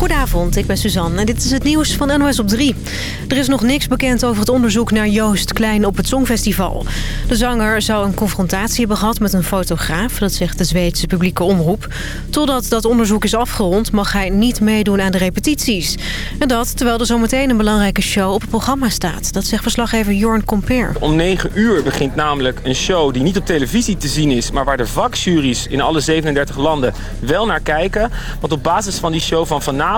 Goedenavond, ik ben Suzanne en dit is het nieuws van NOS op 3. Er is nog niks bekend over het onderzoek naar Joost Klein op het Songfestival. De zanger zou een confrontatie hebben gehad met een fotograaf, dat zegt de Zweedse publieke omroep. Totdat dat onderzoek is afgerond mag hij niet meedoen aan de repetities. En dat terwijl er zometeen een belangrijke show op het programma staat. Dat zegt verslaggever Jorn Comper. Om 9 uur begint namelijk een show die niet op televisie te zien is... maar waar de vakjuries in alle 37 landen wel naar kijken. Want op basis van die show van vanavond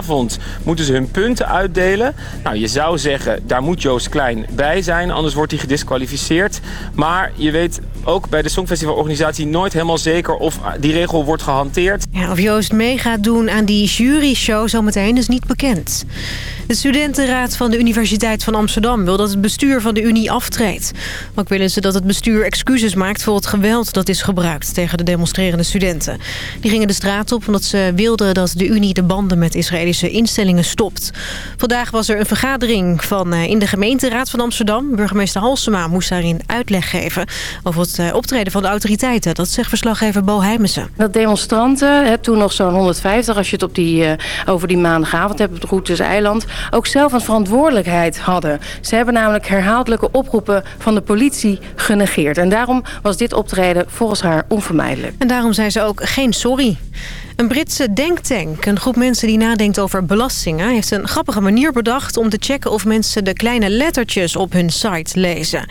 Moeten ze hun punten uitdelen. Nou, je zou zeggen, daar moet Joost Klein bij zijn, anders wordt hij gedisqualificeerd. Maar je weet ook bij de Songfestivalorganisatie nooit helemaal zeker of die regel wordt gehanteerd. Of Joost mee gaat doen aan die jury-show zometeen is niet bekend. De studentenraad van de Universiteit van Amsterdam wil dat het bestuur van de Unie aftreedt. Ook willen ze dat het bestuur excuses maakt voor het geweld dat is gebruikt tegen de demonstrerende studenten. Die gingen de straat op omdat ze wilden dat de Unie de banden met Israëlische instellingen stopt. Vandaag was er een vergadering van, eh, in de gemeenteraad van Amsterdam. Burgemeester Halsema moest daarin uitleg geven over het eh, optreden van de autoriteiten. Dat zegt verslaggever Bo Heijmesen. Dat demonstranten, toen nog zo'n 150 als je het op die, uh, over die maandagavond hebt op de Routes Eiland ook zelf een verantwoordelijkheid hadden. Ze hebben namelijk herhaaldelijke oproepen van de politie genegeerd. En daarom was dit optreden volgens haar onvermijdelijk. En daarom zei ze ook geen sorry. Een Britse denktank, een groep mensen die nadenkt over belastingen... heeft een grappige manier bedacht om te checken of mensen de kleine lettertjes op hun site lezen.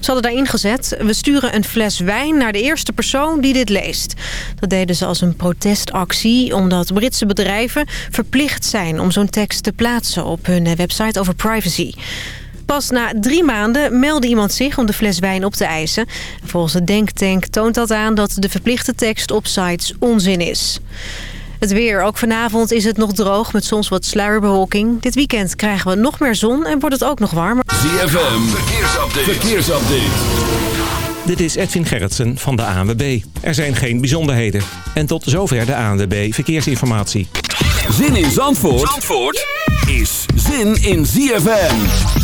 Ze hadden daarin gezet, we sturen een fles wijn naar de eerste persoon die dit leest. Dat deden ze als een protestactie, omdat Britse bedrijven verplicht zijn... om zo'n tekst te plaatsen op hun website over privacy. Pas na drie maanden meldde iemand zich om de fles wijn op te eisen. Volgens de Denktank toont dat aan dat de verplichte tekst op sites onzin is. Het weer. Ook vanavond is het nog droog met soms wat sluierbewolking. Dit weekend krijgen we nog meer zon en wordt het ook nog warmer. ZFM. Verkeersupdate. Verkeersupdate. Dit is Edwin Gerritsen van de ANWB. Er zijn geen bijzonderheden. En tot zover de ANWB Verkeersinformatie. Zin in Zandvoort, Zandvoort is zin in ZFM.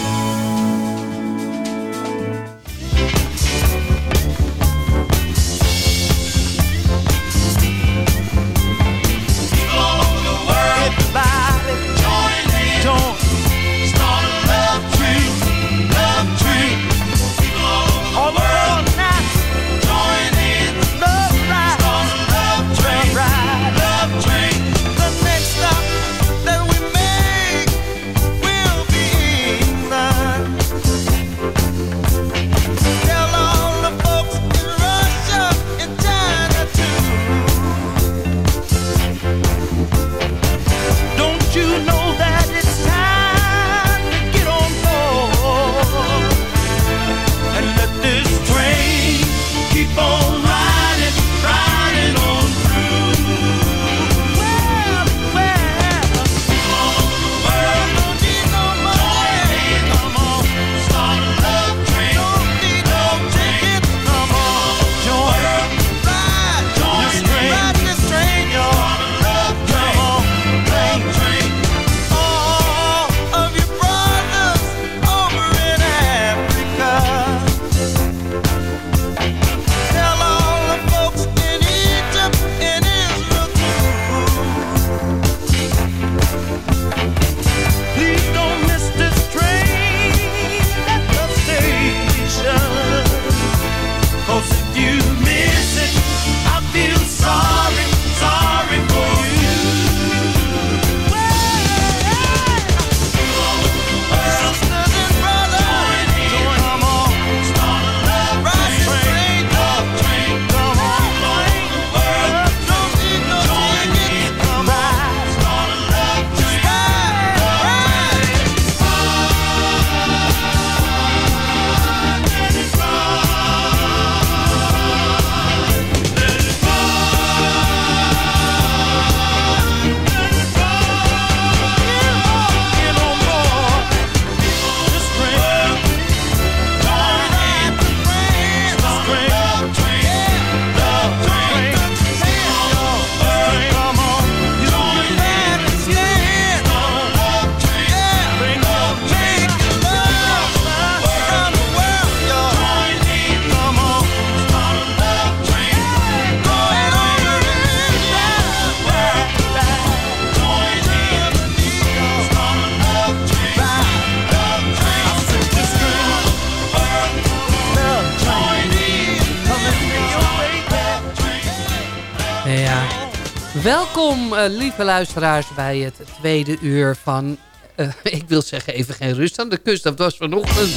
Lieve luisteraars, bij het tweede uur van... eh, ik wil zeggen, even geen rust aan de kust. Dat was vanochtend.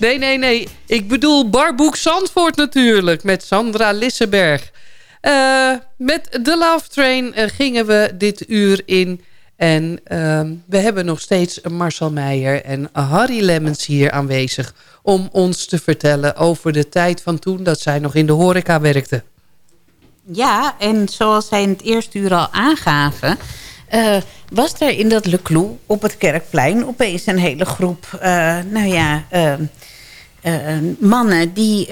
Nee, nee, nee. Ik bedoel Barboek Zandvoort natuurlijk. Met Sandra Lissenberg. Eh, met de Love Train eh, gingen we dit uur in. En ehm, we hebben nog steeds Marcel Meijer en Harry Lemmens hier aanwezig... om ons te vertellen over de tijd van toen dat zij nog in de horeca werkte. Ja, en zoals zij in het eerste uur al aangaven... eh, was er in dat Le Clou op het Kerkplein opeens een hele groep... eh, nou ja, eh, mannen die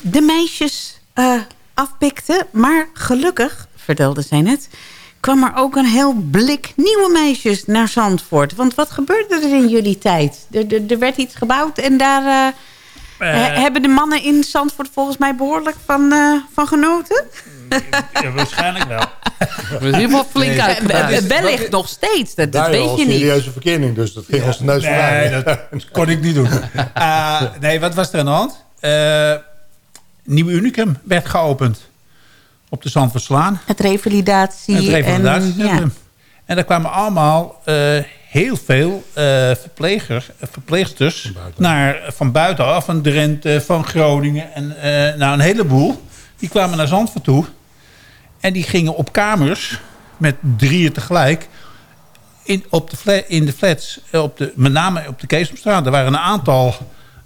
de meisjes afpikten. Maar gelukkig, vertelde zij net... kwam er ook een heel blik nieuwe meisjes naar Zandvoort. Want wat gebeurde er in jullie tijd? Er, er, er werd iets gebouwd en daar... he- hebben de mannen in Zandvoort volgens mij behoorlijk van, eh, van genoten? Ja, waarschijnlijk wel. Ieder geval flink Nee, uitgebreid. Eh, Wellicht nog steeds, dat, weet je niet. serieuze verkenning, dus dat ging ons de neus Nee, voorbij. dat kon ik niet doen. Eh, nee, wat was er aan de hand? Eh Nieuw Unicum werd geopend. Op de Zandvoortslaan. Het revalidatie. Het revalidatiecentrum. En, En, ja. daar kwamen allemaal eh, heel veel eh, verplegers, verpleegsters buiten. naar, van buitenaf. Van Drenthe, van Groningen. En eh, nou, een heleboel. Die kwamen naar Zandvoort toe. En die gingen op kamers met drieën tegelijk. In, op de fla- in de flats, eh, op de, met name op de Keesomstraat. Er waren een aantal...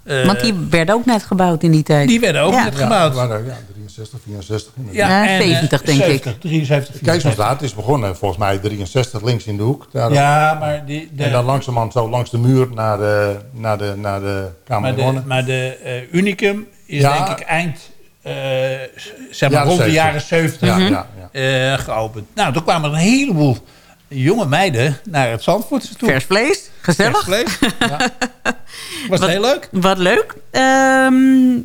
eh, Want die werden ook net gebouwd in die tijd. die werden ook Ja. net Ja, gebouwd. waren, ja, 63, 64. Ja, en, eh, 70 denk ik. 70, 73, 74. Keesomstraat is begonnen, volgens mij 63 links in de hoek. Daar, Ja, maar die, de, En dan langzamerhand zo langs de muur naar de, naar de, naar de Kamer Maar de, maar de eh, Unicum is Ja. denk ik eind, eh, zeg maar rond de 70. jaren 70 Ja, ja, ja. eh, geopend. Nou, toen kwamen er een heleboel jonge meiden naar het Zandvoortse toe. Vers vlees, gezellig. Vers vlees. Was het heel leuk? Wat leuk. Ehm,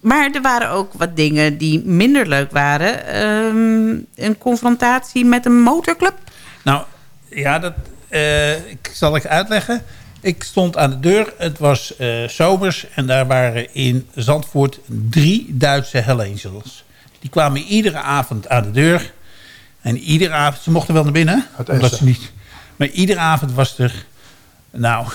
maar er waren ook wat dingen die minder leuk waren. Ehm, een confrontatie met een motorclub. Nou, ja, dat eh, ik, zal ik uitleggen. Ik stond aan de deur. Het was eh, zomers en daar waren in Zandvoort drie Duitse Hell Angels. Die kwamen iedere avond aan de deur. En iedere avond, ze mochten wel naar binnen. Omdat ze niet. Maar iedere avond was er, nou,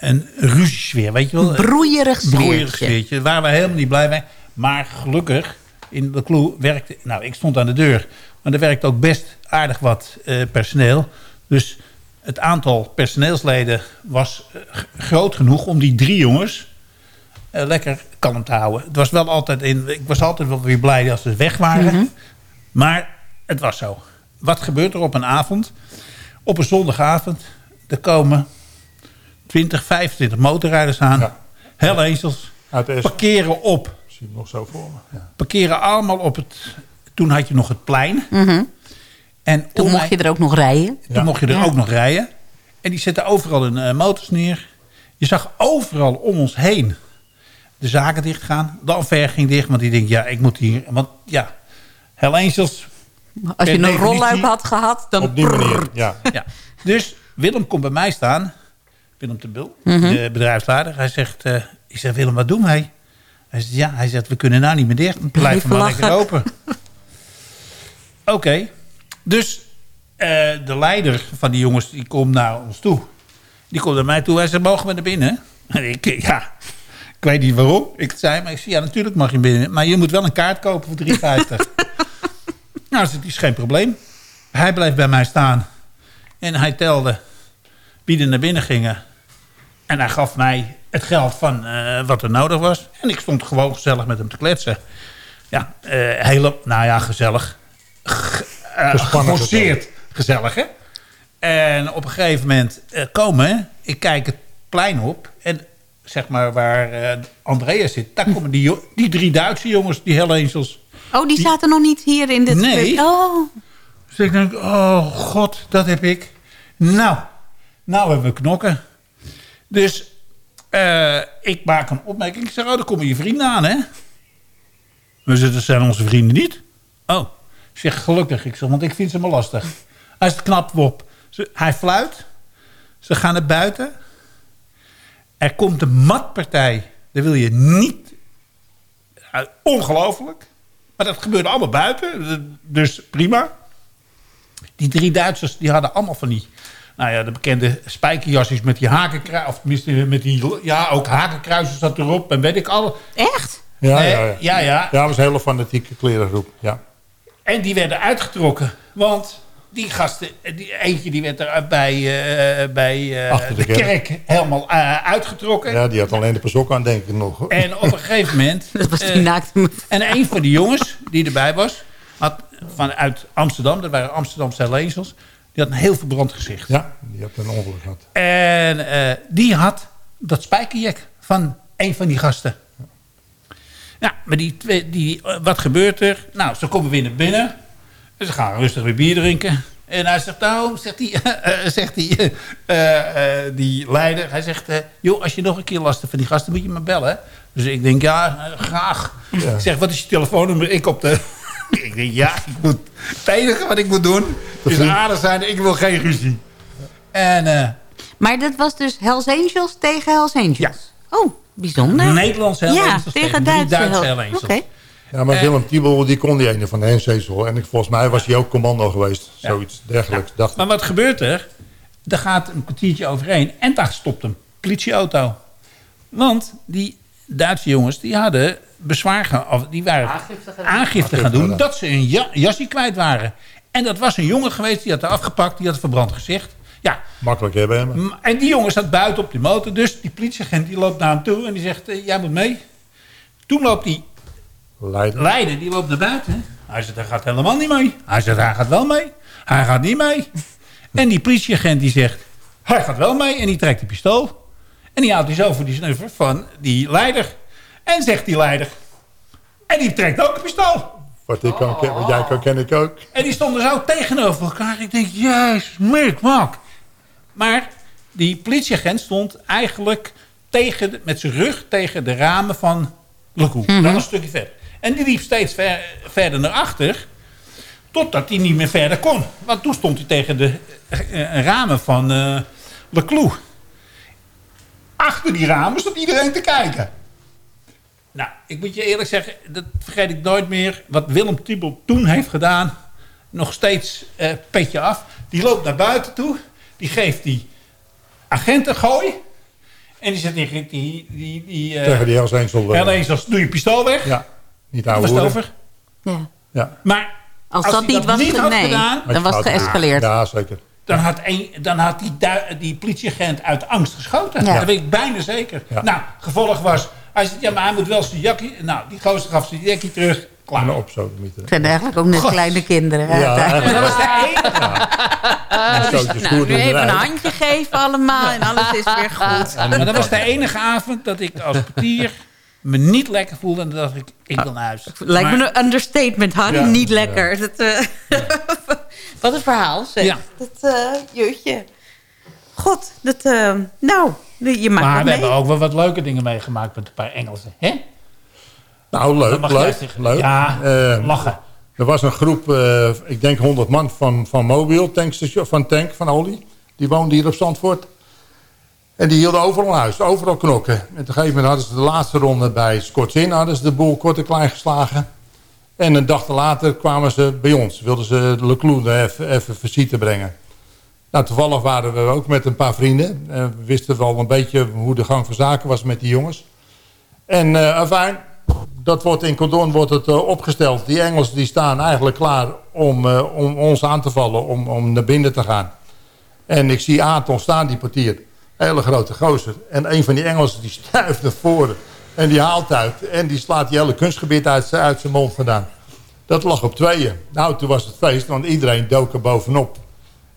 een ruziesfeer, weet je wel. Broeierig broeierig sfeertje. sfeertje. Daar waren we helemaal niet blij mee. Maar gelukkig, in de Kloe werkte... Nou, ik stond aan de deur. Maar er werkte ook best aardig wat eh, personeel. Dus het aantal personeelsleden was eh, groot genoeg... om die drie jongens eh, lekker kalm te houden. Het was wel altijd in, ik was altijd wel weer blij als ze weg waren. Maar het was zo. Wat gebeurt er op een avond? Op een zondagavond. Er komen 20, 25 motorrijders aan. Ja. Parkeren op. zie ik nog zo voor me. Ja. Parkeren allemaal op het... Toen had je nog het plein. Mhm. En Toen mocht mij- je er ook nog rijden. toen mocht je er Ja. ook nog rijden. En die zetten overal hun eh, motors neer. Je zag overal om ons heen de zaken dichtgaan. De enver ging dicht, want die denkt, ja, ik moet hier... Want ja, Hell Angels... Als je een rolluik had gehad, dan... Op die manier, ja. Ja. Dus Willem komt bij mij staan. Willem de Bul, Mhm. de bedrijfsleider. Hij zegt, eh, ik zeg, Willem, wat doen wij? Hij zegt, ja, hij zegt, we kunnen nou niet meer dicht. Blijf maar lekker open. Oké. Dus eh, de leider van die jongens, die komt naar ons toe. Die komt naar mij toe. Hij zegt, mogen we naar binnen? En ik, ja, ik weet niet waarom. Ik zei, maar ik zei, ja, natuurlijk mag je binnen. Maar je moet wel een kaart kopen voor 3,50. nou, dat is geen probleem. Hij bleef bij mij staan. En hij telde wie er naar binnen gingen. En hij gaf mij het geld van eh, wat er nodig was. En ik stond gewoon gezellig met hem te kletsen. Ja, eh hele, nou ja, gezellig. Eh, geforceerd gezellig, hè? En op een gegeven moment eh, komen, ik kijk het plein op. En zeg maar waar eh Andreas zit, daar komen die, die drie Duitse jongens, die Hell Angels. Oh, die zaten nog niet hier in dit... Nee. Oh, Dus ik denk, oh god, dat heb ik. Nou, nou hebben we knokken. Dus eh, ik maak een opmerking. Ik zeg, oh, dan komen je vrienden aan, hè? We zeggen, dat zijn onze vrienden niet. Oh, ik zeg, gelukkig. Ik zeg, want ik vind ze maar lastig. Hij is knap op. Ze- Hij fluit. Ze gaan naar buiten. Er komt een matpartij. Dat wil je niet... Ongelooflijk. Maar dat gebeurde allemaal buiten. Dus prima. Die drie Duitsers die hadden allemaal van die... Nou ja, de bekende spijkerjasjes met die hakenkruis... Of tenminste met die... Ja, ook hakenkruisjes zat erop. En weet ik al. Echt? Ja, Nee, ja, ja. ja, ja. Ja, dat was een hele fanatieke klerengroep. Ja. En die werden uitgetrokken. Want die gasten... Die, eentje die werd er bij, eh, bij eh, de de kerk. kerk helemaal eh, uitgetrokken. ja, die had alleen de pasok aan, denk ik nog. En op een gegeven moment... Dat was die naakte En een van die jongens die erbij was, had vanuit Amsterdam, dat waren Amsterdamse leensels, die had een heel verbrand gezicht. Ja, die had een ongeluk gehad. En eh, die had dat spijkerjek van een van die gasten. Ja, maar die, twee- die, eh, wat gebeurt er? Nou, ze komen weer naar binnen. En ze gaan rustig weer bier drinken. En hij zegt, nou, zegt die, eh, zegt die, eh, eh, die leider, hij zegt, eh, joh, als je nog een keer last hebt van die gasten, moet je me bellen. Dus ik denk, ja, graag. Ik zeg, wat is je telefoonnummer? Ik op de... ik denk, ja, ik moet, het enige wat ik moet doen, is aardig zijn. Ik wil geen ruzie. En eh, Maar dat was dus Hells Angels tegen Hells Angels? Ja. Oh, bijzonder. Nederlandse Hells Ja, tegen Duitse Duitse. Ja, maar Eh. Willem Tiebel, die kon die ene van de Hensezel. En ik, volgens mij was hij ook commando geweest. Zoiets dergelijks. Dacht Maar wat gebeurt er? Er gaat een kwartiertje overheen en daar stopt een politieauto. Want die Duitse jongens die hadden bezwaar ge- of die waren aangifte, gaan doen dat ze een ja, jasje kwijt waren. En dat was een jongen geweest die had er afgepakt, die had een verbrand gezicht. Ja, makkelijk hebben hem. en die jongen zat buiten op die motor. Dus die politieagent die loopt naar hem toe en die zegt, eh, jij moet mee. Toen loopt die Leiden. Leiden, die loopt naar buiten. Hij zegt, hij gaat helemaal niet mee. Hij zegt, hij gaat wel mee. Hij gaat niet mee. En die politieagent die zegt, hij gaat wel mee. En die trekt die pistool. En die houdt hij zo voor die snuffer van die leider. En zegt die leider. En die trekt ook een pistool. Wat, ik kan, wat jij kan, ken ik ook. En die stonden zo tegenover elkaar. Ik denk, jezus, mikmak. Maar die politieagent stond eigenlijk tegen met zijn rug tegen de ramen van Lecoux. Dat was een stukje verder. En die liep steeds ver- verder naar achter. Totdat hij niet meer verder kon. Want toen stond hij tegen de eh, eh, ramen van eh Leclou. Achter die ramen stond iedereen te kijken. Nou, ik moet je eerlijk zeggen, dat vergeet ik nooit meer. Wat Willem Tiebel toen heeft gedaan. Nog steeds eh, petje af. Die loopt naar buiten toe. Die geeft die agent een gooi. En die zegt tegen die... die, die eh, Tegen die Hells doe je pistool weg. Ja, niet was het over. Ja. Ja. Maar Als, Als dat niet dat was, niet nee, gedaan, dan was het geëscaleerd. Ja, zeker. dan had, een, dan had die, die politieagent uit angst geschoten. Ja. Dat weet ik bijna zeker. Ja. Nou, gevolg was... Hij zegt, ja, maar hij moet wel zijn jakje... Nou, die gozer gaf zijn jakje terug. Mieten. Het zijn eigenlijk ook net God. kleine kinderen. hè, Ja, eigenlijk Dat was de enige, Stootjes Nou, nu even een handje geven allemaal en alles is weer goed. maar dat was de enige avond dat ik als portier me niet lekker voelde. En dacht ik, ik wil naar huis. Lijkt me een understatement, Harry. Ja. Niet lekker. Dat, eh, Wat een verhaal, zeg. Ja. Dat, eh jeutje. God, dat... eh, nou, je maakt Maar we mee. hebben ook wel wat leuke dingen meegemaakt met een paar Engelsen. Hè? Nou, leuk, leuk, leuk. Ja, Eh, lachen. Er was een groep, eh, ik denk 100 man van, van tankstation, van Tank, van Olie. Die woonden hier op Zandvoort. En die hielden overal huis, overal knokken. En op een gegeven moment hadden ze de laatste ronde bij Scots hadden ze de boel kort en klein geslagen. En een dag later kwamen ze bij ons. Wilden ze Leclou even, even visite brengen. Nou, toevallig waren we ook met een paar vrienden. Eh, we wisten wel een beetje hoe de gang van zaken was met die jongens. En uh, afijn, dat wordt in Cordon wordt het uh, opgesteld. Die Engelsen die staan eigenlijk klaar om, uh, om ons aan te vallen, om, om naar binnen te gaan. En ik zie Anton staan, die portier. Hele grote gozer. En een van die Engelsen die stuift naar voren. En die haalt uit. En die slaat die hele kunstgebied uit, uit zijn mond vandaan. Dat lag op tweeën. Nou, toen was het feest, want iedereen dook er bovenop.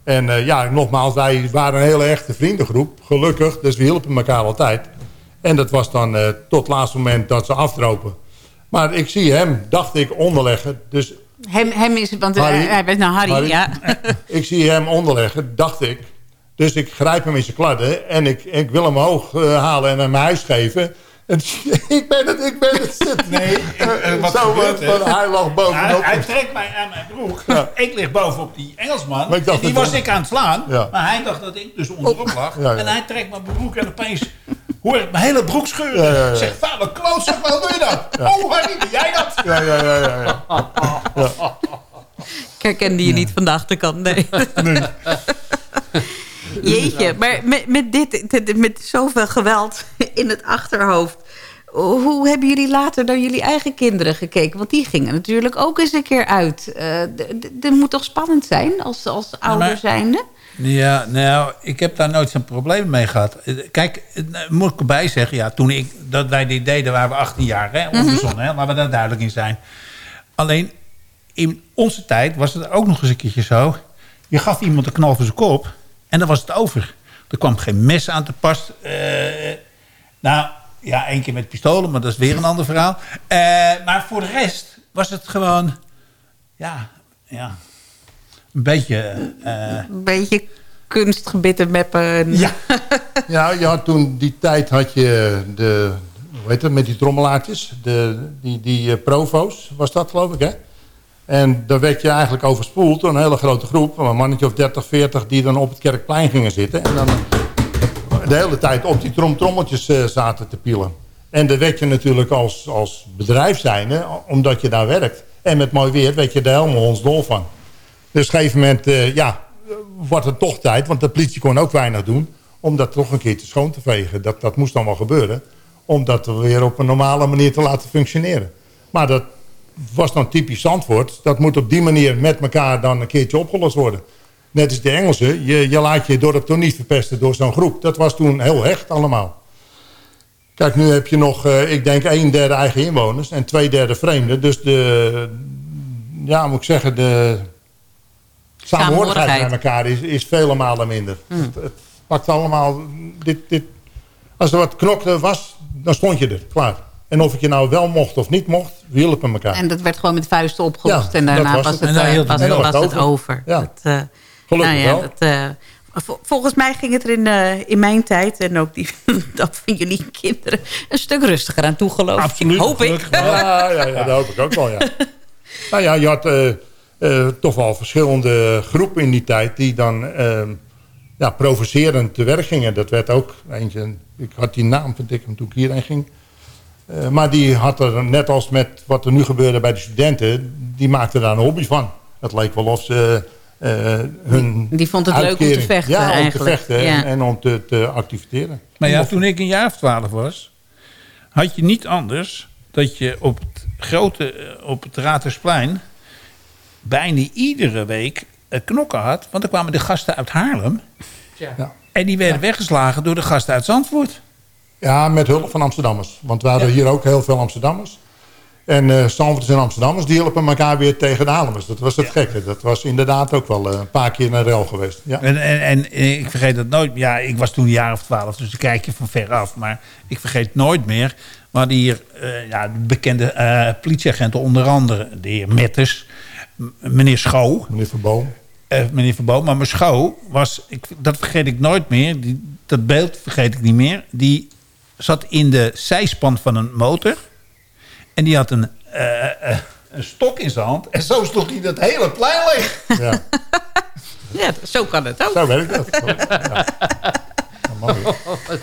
En uh, ja, nogmaals, wij waren een hele echte vriendengroep. Gelukkig, dus we hielpen elkaar altijd. En dat was dan uh, tot het laatste moment dat ze afdropen. Maar ik zie hem, dacht ik, onderleggen. Dus hem, hem is, want Harry, hij bent nou Harry, Harry, ja. ik zie hem onderleggen, dacht ik. Dus ik grijp hem in zijn kladden en ik, ik wil hem hoog uh, halen en naar mijn huis geven. En, ik ben het, ik ben het. Nee, uh, wat Zo, gebeurt? Hij lag bovenop. Hij, hij trekt mij aan mijn broek. Ja. Ik lig bovenop die Engelsman. Maar ik dacht en die was ik aan het slaan. Ja. Maar hij dacht dat ik dus onderop lag. Ja, ja. En hij trekt mijn broek en opeens hoor ik mijn hele broek scheuren. Ja, ja, ja. Zeg, vader klootzak, waarom doe je dat? Oh, Harry, jij dat? Ja, ja, ja, ja. ja. Ik herkende je niet van de achterkant, nee. Jeetje, maar met, met, dit, dit- met zoveel geweld in het achterhoofd... hoe hebben jullie later naar jullie eigen kinderen gekeken? Want die gingen natuurlijk ook eens een keer uit. Eh, d- d- Dat moet toch spannend zijn als, als ouder zijnde? Ja, nou, ik heb daar nooit zo'n probleem mee gehad. Eh, Kijk, eh, moet ik erbij zeggen, ja, toen ik, dat wij dit deden, waren we 18 jaar, hè, onverzonnen, hè, laten we daar duidelijk in zijn. Alleen, in onze tijd was het ook nog eens een keertje zo. Je gaf iemand een knal voor zijn kop en dan was het over. Er kwam geen mes aan te pas. Eh, nou, ja, één keer met pistolen, maar dat is weer een ander verhaal. Eh, maar voor de rest was het gewoon, ja, ja een beetje... eh, Een beetje kunstgebitten meppen. ja, Ja, je had toen die tijd had je de, hoe heet het, met die trommelaartjes, de, die, die eh, provo's, was dat geloof ik hè? En dan werd je eigenlijk overspoeld door een hele grote groep, een mannetje of 30, 40, die dan op het kerkplein gingen zitten. En dan de hele tijd op die tromtrommeltjes eh, zaten te pielen. En daar werd je natuurlijk als, als bedrijf zijnde, omdat je daar werkt. En met mooi weer werd je er helemaal hondsdol van. Dus op een gegeven moment, eh, ja, wordt het toch tijd, want de politie kon ook weinig doen, om dat toch een keertje schoon te vegen. Dat, dat moest dan wel gebeuren, om dat weer op een normale manier te laten functioneren. Maar dat was dan typisch Zandvoort. Dat moet op die manier met elkaar dan een keertje opgelost worden. Net als de Engelsen, je, je laat je dorp toch niet verpesten door zo'n groep. Dat was toen heel hecht allemaal. Kijk, nu heb je nog, eh, ik denk, een derde eigen inwoners en twee derde vreemden. Dus de, ja, moet ik zeggen, de samenhorigheid met elkaar is, is vele malen minder. Het, het pakt allemaal, dit, dit, als er wat knokte was, dan stond je er, klaar. En of ik je nou wel mocht of niet mocht, we hielpen elkaar. En dat werd gewoon met vuisten opgelost. Ja, en daarna was was het. het, En eh, was, het was, het over. Ja. Dat, eh, Gelukkig nou ja, wel. dat, eh, vol- volgens mij ging het er in, in mijn tijd... en ook die, dat van jullie kinderen... een stuk rustiger aan toe, geloof ik. Absoluut, Hoop ik. ja, ja, dat hoop ik ook wel, ja. nou ja, je had eh, toch wel verschillende groepen in die tijd... die dan eh, ja, provocerend te werk gingen. Dat werd ook eentje... Ik had die naam, vind ik, toen ik hierheen ging. Eh, maar die had er, net als met wat er nu gebeurde bij de studenten... die maakte daar een hobby van. Het leek wel of ze eh, hun Die vond het leuk om te vechten ja, om eigenlijk. te vechten Ja. en, en om te, te activiteren. Maar ja, toen ik een jaar of twaalf was... had je niet anders dat je op het grote, op het Ratersplein... bijna iedere week eh, knokken had. Want er kwamen de gasten uit Haarlem. Ja. En die werden weggeslagen door de gasten uit Zandvoort. Ja, met hulp van Amsterdammers. Want we hadden hier ook heel veel Amsterdammers. En eh Zandvoorters en Amsterdammers die hielpen elkaar weer tegen de Haarlemmers. Dat was het gekke. Dat was inderdaad ook wel eh, een paar keer een rel geweest. Ja. En, en, en ik vergeet dat nooit. Ja, ik was toen een jaar of twaalf, dus dan kijk je van ver af. Maar ik vergeet nooit meer. We hadden hier eh, ja, bekende eh, politieagenten, onder andere de heer Metters, meneer Schouw. Meneer Verboom. eh, meneer Verboom. Maar mijn schouw was, ik, dat vergeet ik nooit meer. Die, dat beeld vergeet ik niet meer. Die zat in de zijspan van een motor. En die had een, eh, eh, een stok in zijn hand. En zo sloeg hij dat hele plein leeg. Ja, Ja, zo kan het ook. zo werkt dat. Ja.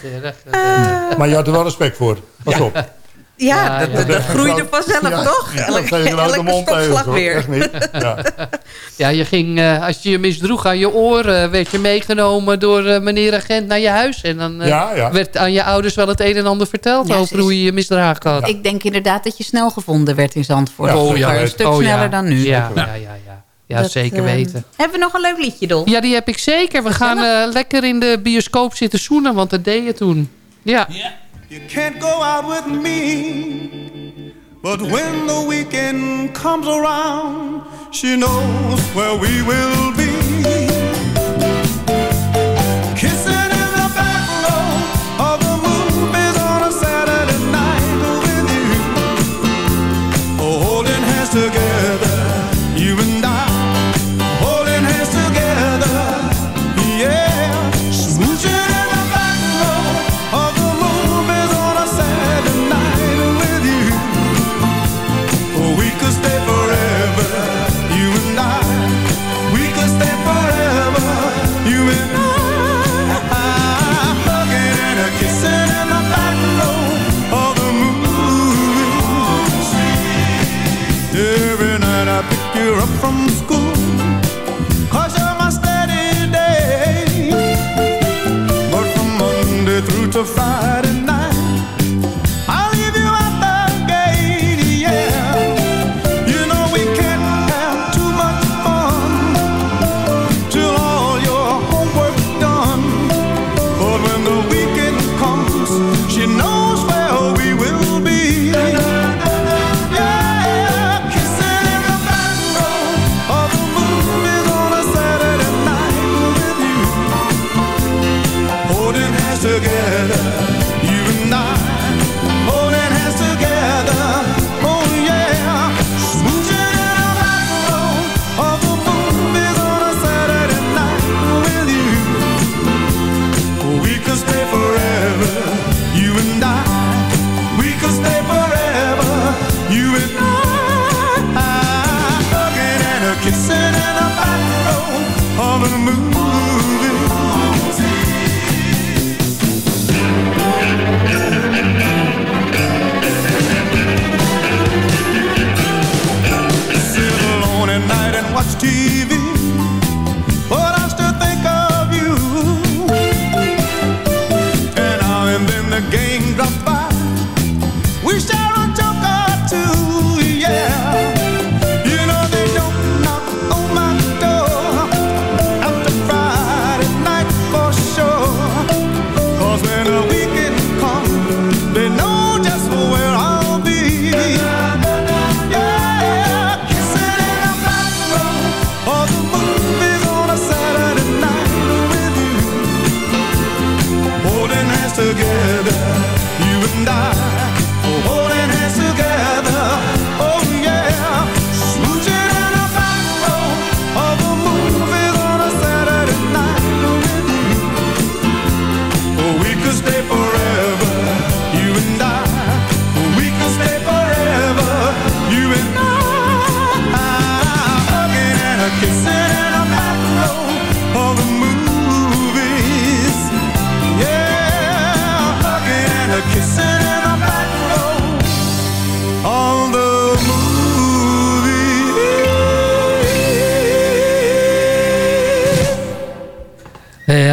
Ja, erg. Maar je had er wel respect voor. Pas op. Ja, Ja, dat, ja. dat, dat groeide vanzelf, Ja. toch? Ja, dat Elke, nou mond tegen. stokslag hoor. weer. Echt niet. Ja. Ja, je ging, eh, als je je misdroeg aan je oren... werd je meegenomen door eh, meneer agent naar je huis. En dan eh, Ja, ja. werd aan je ouders wel het een en ander verteld... Ja, over hoe je je misdragen had. Ik denk inderdaad dat je snel gevonden werd in Zandvoort. Oh ja. Een stuk Oh, ja. sneller dan nu. Ja, ja, ja. ja. ja Dat, zeker eh, weten. Hebben we nog een leuk liedje, Dol? Ja, die heb ik zeker. We gaan eh, lekker in de bioscoop zitten zoenen, want dat deed je toen. Ja. You can't go out with me. But when the weekend comes around, she knows where we will be.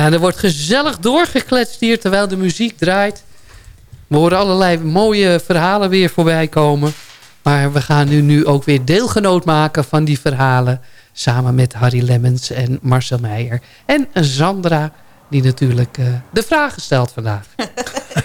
Ja, er wordt gezellig doorgekletst hier terwijl de muziek draait. We horen allerlei mooie verhalen weer voorbij komen. Maar we gaan nu, nu ook weer deelgenoot maken van die verhalen. Samen met Harry Lemmens en Marcel Meijer. En Sandra, die natuurlijk eh, de vragen stelt vandaag.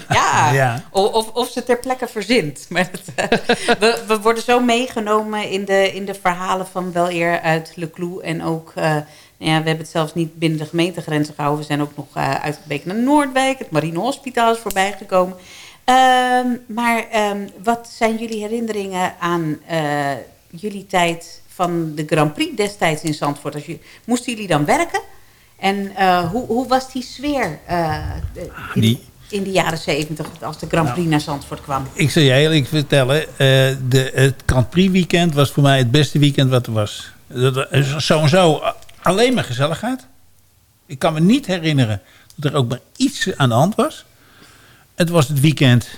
Ja, Of, of ze ter plekke verzint. Maar dat, eh, we, we worden zo meegenomen in de, in de verhalen van wel eer uit Le Clou. En ook, eh, nou ja, we hebben het zelfs niet binnen de gemeentegrenzen gehouden. We zijn ook nog eh, uitgeweken naar Noordwijk. Het Marine Hospitaal is voorbij gekomen. Ehm, maar ehm, wat zijn jullie herinneringen aan eh, jullie tijd van de Grand Prix destijds in Zandvoort? Als je, moesten jullie dan werken? En eh, hoe, hoe was die sfeer eh, in, Die- in de jaren zeventig als de Grand Prix naar Zandvoort kwam? Ik zal je heel eerlijk vertellen. eh, de, het Grand Prix weekend was voor mij het beste weekend wat er was. Dat was Sowieso alleen maar gezelligheid. Ik kan me niet herinneren dat er ook maar iets aan de hand was. Het was het weekend.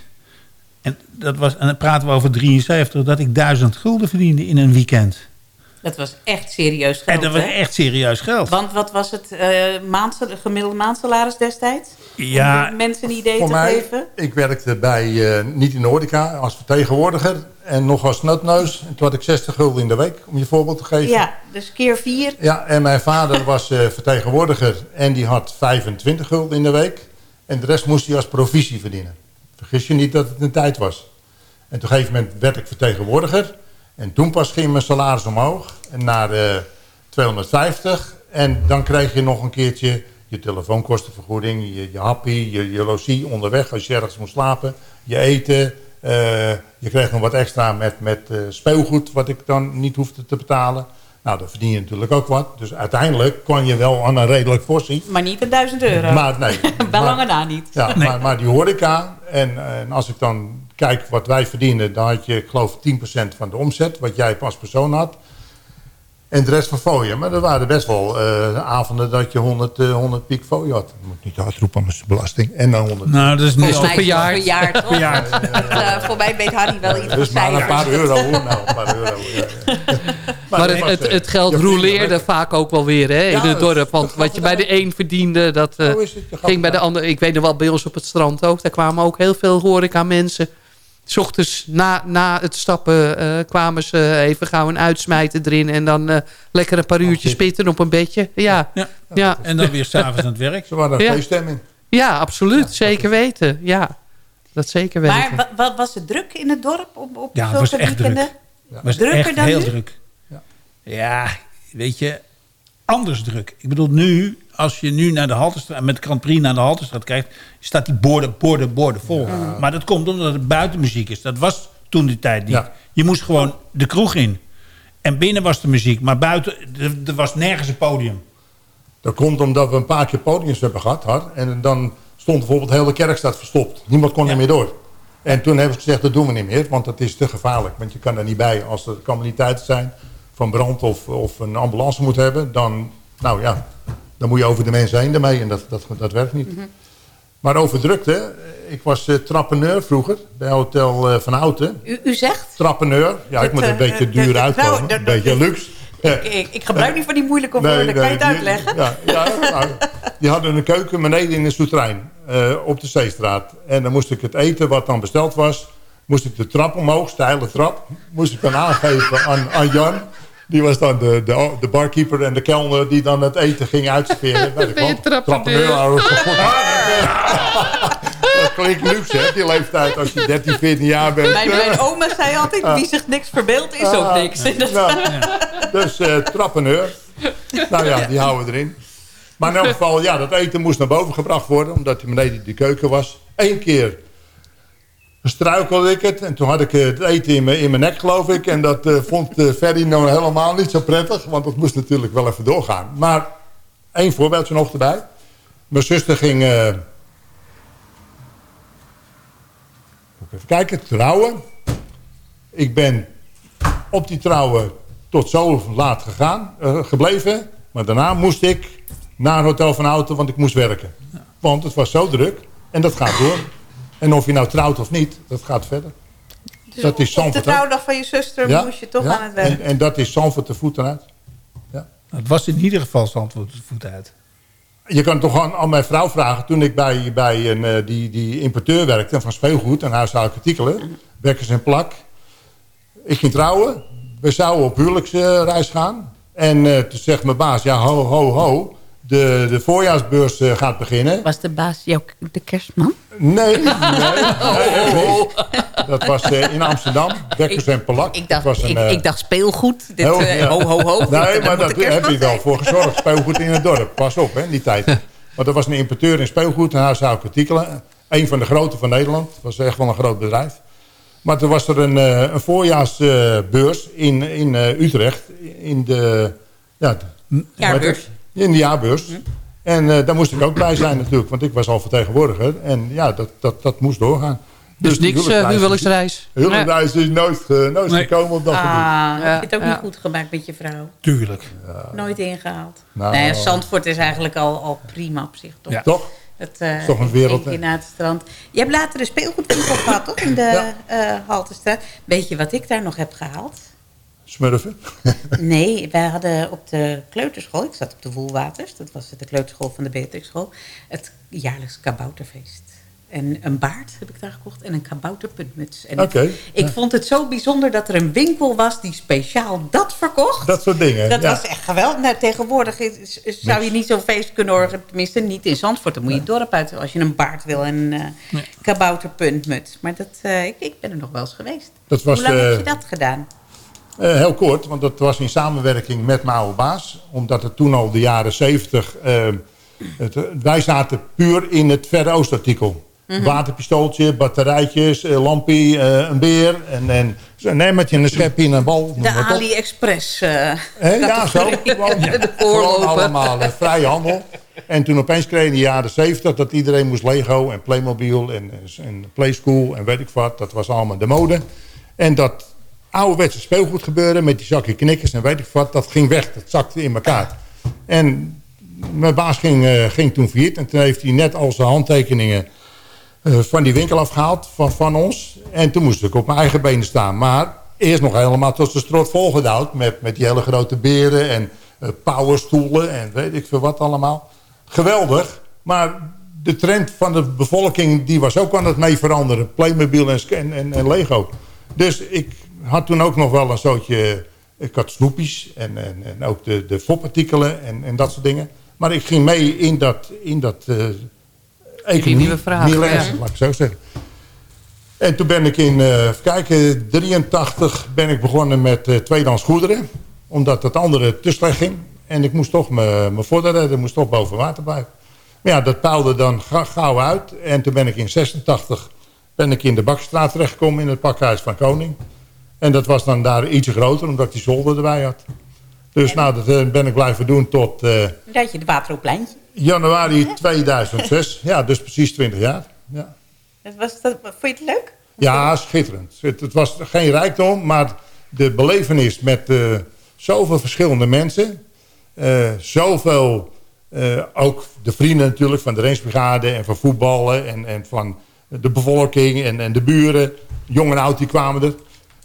En, dat was, en dan praten we over 73. Dat ik duizend gulden verdiende in een weekend. Dat was echt serieus geld, En dat was hè? echt serieus geld. Want wat was het uh, gemiddelde maandsalaris destijds? Ja, Om mensen een idee Voor te mij, geven? ik werkte bij, uh, niet in de horeca, als vertegenwoordiger. En nog als snotneus. En toen had ik 60 gulden in de week, om je voorbeeld te geven. Ja, dus keer vier. Ja, en mijn vader was uh, vertegenwoordiger. En die had 25 gulden in de week. En de rest moest hij als provisie verdienen. Vergis je niet dat het een tijd was. En op een gegeven moment werd ik vertegenwoordiger. En toen pas ging mijn salaris omhoog. Naar uh, 250. En dan kreeg je nog een keertje je telefoonkostenvergoeding, je, je happy, je, je logie onderweg als je ergens moest slapen, je eten. Uh, je kreeg nog wat extra met, met uh, speelgoed, wat ik dan niet hoefde te betalen. Nou, dan verdien je natuurlijk ook wat. Dus uiteindelijk kwam je wel aan een redelijk portie. Maar niet een duizend euro. Maar nee. Wel lange na niet. Ja, nee. maar, maar die horeca. En, en als ik dan kijk wat wij verdienen, dan had je, ik geloof, 10% van de omzet, wat jij als persoon had. En de rest van fooien. Maar er waren best wel uh, avonden dat je 100, uh, 100 piek fooien had. Ik moet niet uitroepen, maar belasting. En dan 100 Nou, dat is niet toch verjaard? Verjaard, toch? uh, voor mij weet Harry wel iets Dus maar een paar euro. Nou, een paar euro. Ja, ja. Maar het, eh, het geld roleerde vaak ook wel weer hè, in Ja, het dorp. Want wat je bij de een verdiende, dat eh, ging bij de ander. Ik weet nog wel, bij ons op het strand ook. Daar kwamen ook heel veel horeca mensen. S ochtends na, na het stappen eh, kwamen ze even gauw een uitsmijten erin. En dan eh, lekker een paar uurtjes spitten op een bedje. Ja, Ja. ja. En dan weer s'avonds aan het werk. Ze waren een Ja. feeststemming. ja absoluut. zeker weten. Ja, dat zeker weten. Maar wa- wa- was het druk in het dorp op, op Ja, het was echt weekenden? druk. was Drukker echt dan heel nu? druk. Ja. weet je, anders druk. Ik bedoel, nu, als je nu naar de Haltestraat, met Grand Prix naar de Haltestraat kijkt, staat die borden, borden, borden vol. Maar dat komt omdat het buitenmuziek is. Dat was toen die tijd niet. Ja. Je moest gewoon de kroeg in. En binnen was de muziek, maar buiten, er, was nergens een podium. Dat komt omdat we een paar keer podiums hebben gehad. Had, en dan stond bijvoorbeeld de hele kerkstad verstopt. Niemand kon er meer door. En toen hebben ze gezegd, dat doen we niet meer. Want dat is te gevaarlijk. Want je kan er niet bij. Als er calamiteiten zijn van brand of, of een ambulance moet hebben. Dan, nou ja, dan moet je over de mensen heen daarmee. En dat, dat, dat werkt niet. Maar over drukte. Ik was eh, trappeneur vroeger. Bij Hotel eh, Van Houten. U, u zegt? Trappeneur. Ja, ik moet een eh, beetje duur uitkomen. een beetje luxe. Ik, ik, ik gebruik niet van die moeilijke Nee, woorden. kan je het die- uitleggen? Ja, ja nou, die hadden een keuken beneden in de Soetrein. eh, op de Zeestraat. En dan moest ik het eten wat dan besteld was... moest ik de trap omhoog, steile trap... moest ik dan aangeven aan, aan Jan. Die was dan de, de, de barkeeper en de kelner... die dan het eten ging uitserveren. Nou, Ben je. Dat klinkt luxe, hè, die leeftijd... als je 13, 14 jaar bent. Mijn, mijn oma zei altijd, wie zich niks verbeeldt, is ook Ah, niks. Nou, dus eh trappeneur. Nou ja, die houden we erin. Maar in elk geval, ja, dat eten moest naar boven gebracht worden. Omdat hij beneden de keuken was. Eén keer struikelde ik het. En toen had ik eh, het eten in mijn, in mijn nek, geloof ik. En dat eh, vond eh, Ferry nou helemaal niet zo prettig. Want dat moest natuurlijk wel even doorgaan. Maar één voorbeeldje nog erbij. Mijn zuster ging... even kijken, trouwen. Ik ben op die trouwen tot zo laat gegaan, gebleven. Maar daarna moest ik naar een hotel van Houten, want ik moest werken. Want het was zo druk en dat gaat door. En of je nou trouwt of niet, dat gaat verder. Dus dat is op de trouwdag van je zuster Ja, moest je toch ja. aan het werk. En, en dat is Zandvoort de voeten uit. Het was in ieder geval Zandvoort de voet uit. Je kan toch aan, aan mijn vrouw vragen. Toen ik bij, bij een, eh, die, die importeur werkte van speelgoed en huishoudelijke artikelen. Bekkers en plak. Ik ging trouwen. We zouden op huwelijksreis gaan. En eh, toen zegt mijn baas, ja ho ho ho. De, de voorjaarsbeurs eh, gaat beginnen. Was de baas jouw de kerstman? Nee, nee, nee. Dat was eh, in Amsterdam. Bekkers en plak. Ik dacht, was een, ik, eh, ik dacht speelgoed. Dit, Heel-. Ho, ho, ho. Nee, maar daar heb je wel voor gezorgd. Speelgoed in het dorp. Pas op, hè, in die tijd. Maar dat was een importeur in speelgoed en huishoudelijke artikelen. Een van de grote van Nederland. Was echt wel een groot bedrijf. Maar toen was er een, een voorjaarsbeurs in, in Utrecht. In de... Ja, Jaarbeurs. In de jaarbeurs. En eh, daar moest ik ook bij zijn natuurlijk. Want ik was al vertegenwoordiger. En ja, dat, dat, dat moest doorgaan. Dus niks uh, huwelijksreis. Huwelijksreis is nooit, ge- nooit Nee. gekomen op dat gebied. Ah, heb je het ook Ja. niet goed gemaakt met je vrouw? Tuurlijk. Nooit ingehaald. Nou. nee, Zandvoort is eigenlijk al, al prima op zich, toch? Ja. Toch? Het, eh, toch een wereld, na het strand. Je hebt later een speelgoedwinkel gehad, toch? In de Ja. eh, Haltestraat. Weet je wat ik daar nog heb gehaald? Smurfen. Nee, wij hadden op de kleuterschool... Ik zat op de Woelwaters. Dat was de kleuterschool van de Beatrixschool. Het jaarlijks kabouterfeest. En een baard heb ik daar gekocht. En een kabouterpuntmuts. En ik, ik ja. vond het zo bijzonder dat er een winkel was... die speciaal dat verkocht. Dat soort dingen. Dat ja. was echt geweldig. Nou, tegenwoordig is- is- zou je niet zo'n feest kunnen organiseren. Tenminste, niet in Zandvoort. Dan moet je het dorp uit als je een baard wil en een eh kabouterpuntmuts. Maar dat, eh, ik, ik ben er nog wel eens geweest. Dat was, Hoe lang heb je dat gedaan? Eh, heel kort, want dat was in samenwerking met oude baas. Omdat het toen al de jaren zeventig... het, wij zaten puur in het Verre Oostartikel. Mhm. Waterpistooltje, batterijtjes, eh, lampie, een beer. En, en een emmertje, een schepje en een bal. De. AliExpress. eh Hè, ja, zo. De gewoon allemaal vrije handel. En toen opeens kreeg in de jaren zeventig dat iedereen moest Lego en Playmobil en, en Playschool en weet ik wat. Dat was allemaal de mode. En dat ouderwetse speelgoed gebeuren met die zakje knikkers en weet ik wat, dat ging weg. Dat zakte in elkaar. En mijn baas ging, eh, ging toen failliet. En toen heeft hij net al zijn handtekeningen eh, van die winkel afgehaald van, van ons. En toen moest ik op mijn eigen benen staan. Maar eerst nog helemaal tot zijn strot volgedouwd. Met, met die hele grote beren en eh, powerstoelen en weet ik veel wat allemaal. Geweldig. Maar de trend van de bevolking die was ook aan het mee veranderen. Playmobil en, en, en Lego. Dus ik had toen ook nog wel een soortje... Ik had snoepies en, en, en ook de, de fopartikelen en, en dat soort dingen. Maar ik ging mee in dat, in dat eh economie. nieuwe laat ik zo zeggen. En toen ben ik in, eh even kijken, 83 ben ik begonnen met eh tweedehands goederen. Omdat het andere te slecht ging. En ik moest toch me, me vorderen, ik moest toch boven water blijven. Maar ja, dat paalde dan ga- gauw uit. En toen ben ik in 86 ben ik in de Bakstraat terechtgekomen in het pakhuis van Koning. En dat was dan daar iets groter, omdat ik die zolder erbij had. Dus nou, dat eh, ben ik blijven doen tot eh, had je de Waterhoopleintje. januari 2006. Ja, dus precies 20 jaar. Ja. Dat was, dat, vond je het leuk? Ja, schitterend. Het, het was geen rijkdom, maar de belevenis met eh, zoveel verschillende mensen. zoveel, ook de vrienden natuurlijk van de Rensbrigade en van voetballen en, en van de bevolking en, en de buren. Jong en oud die kwamen er.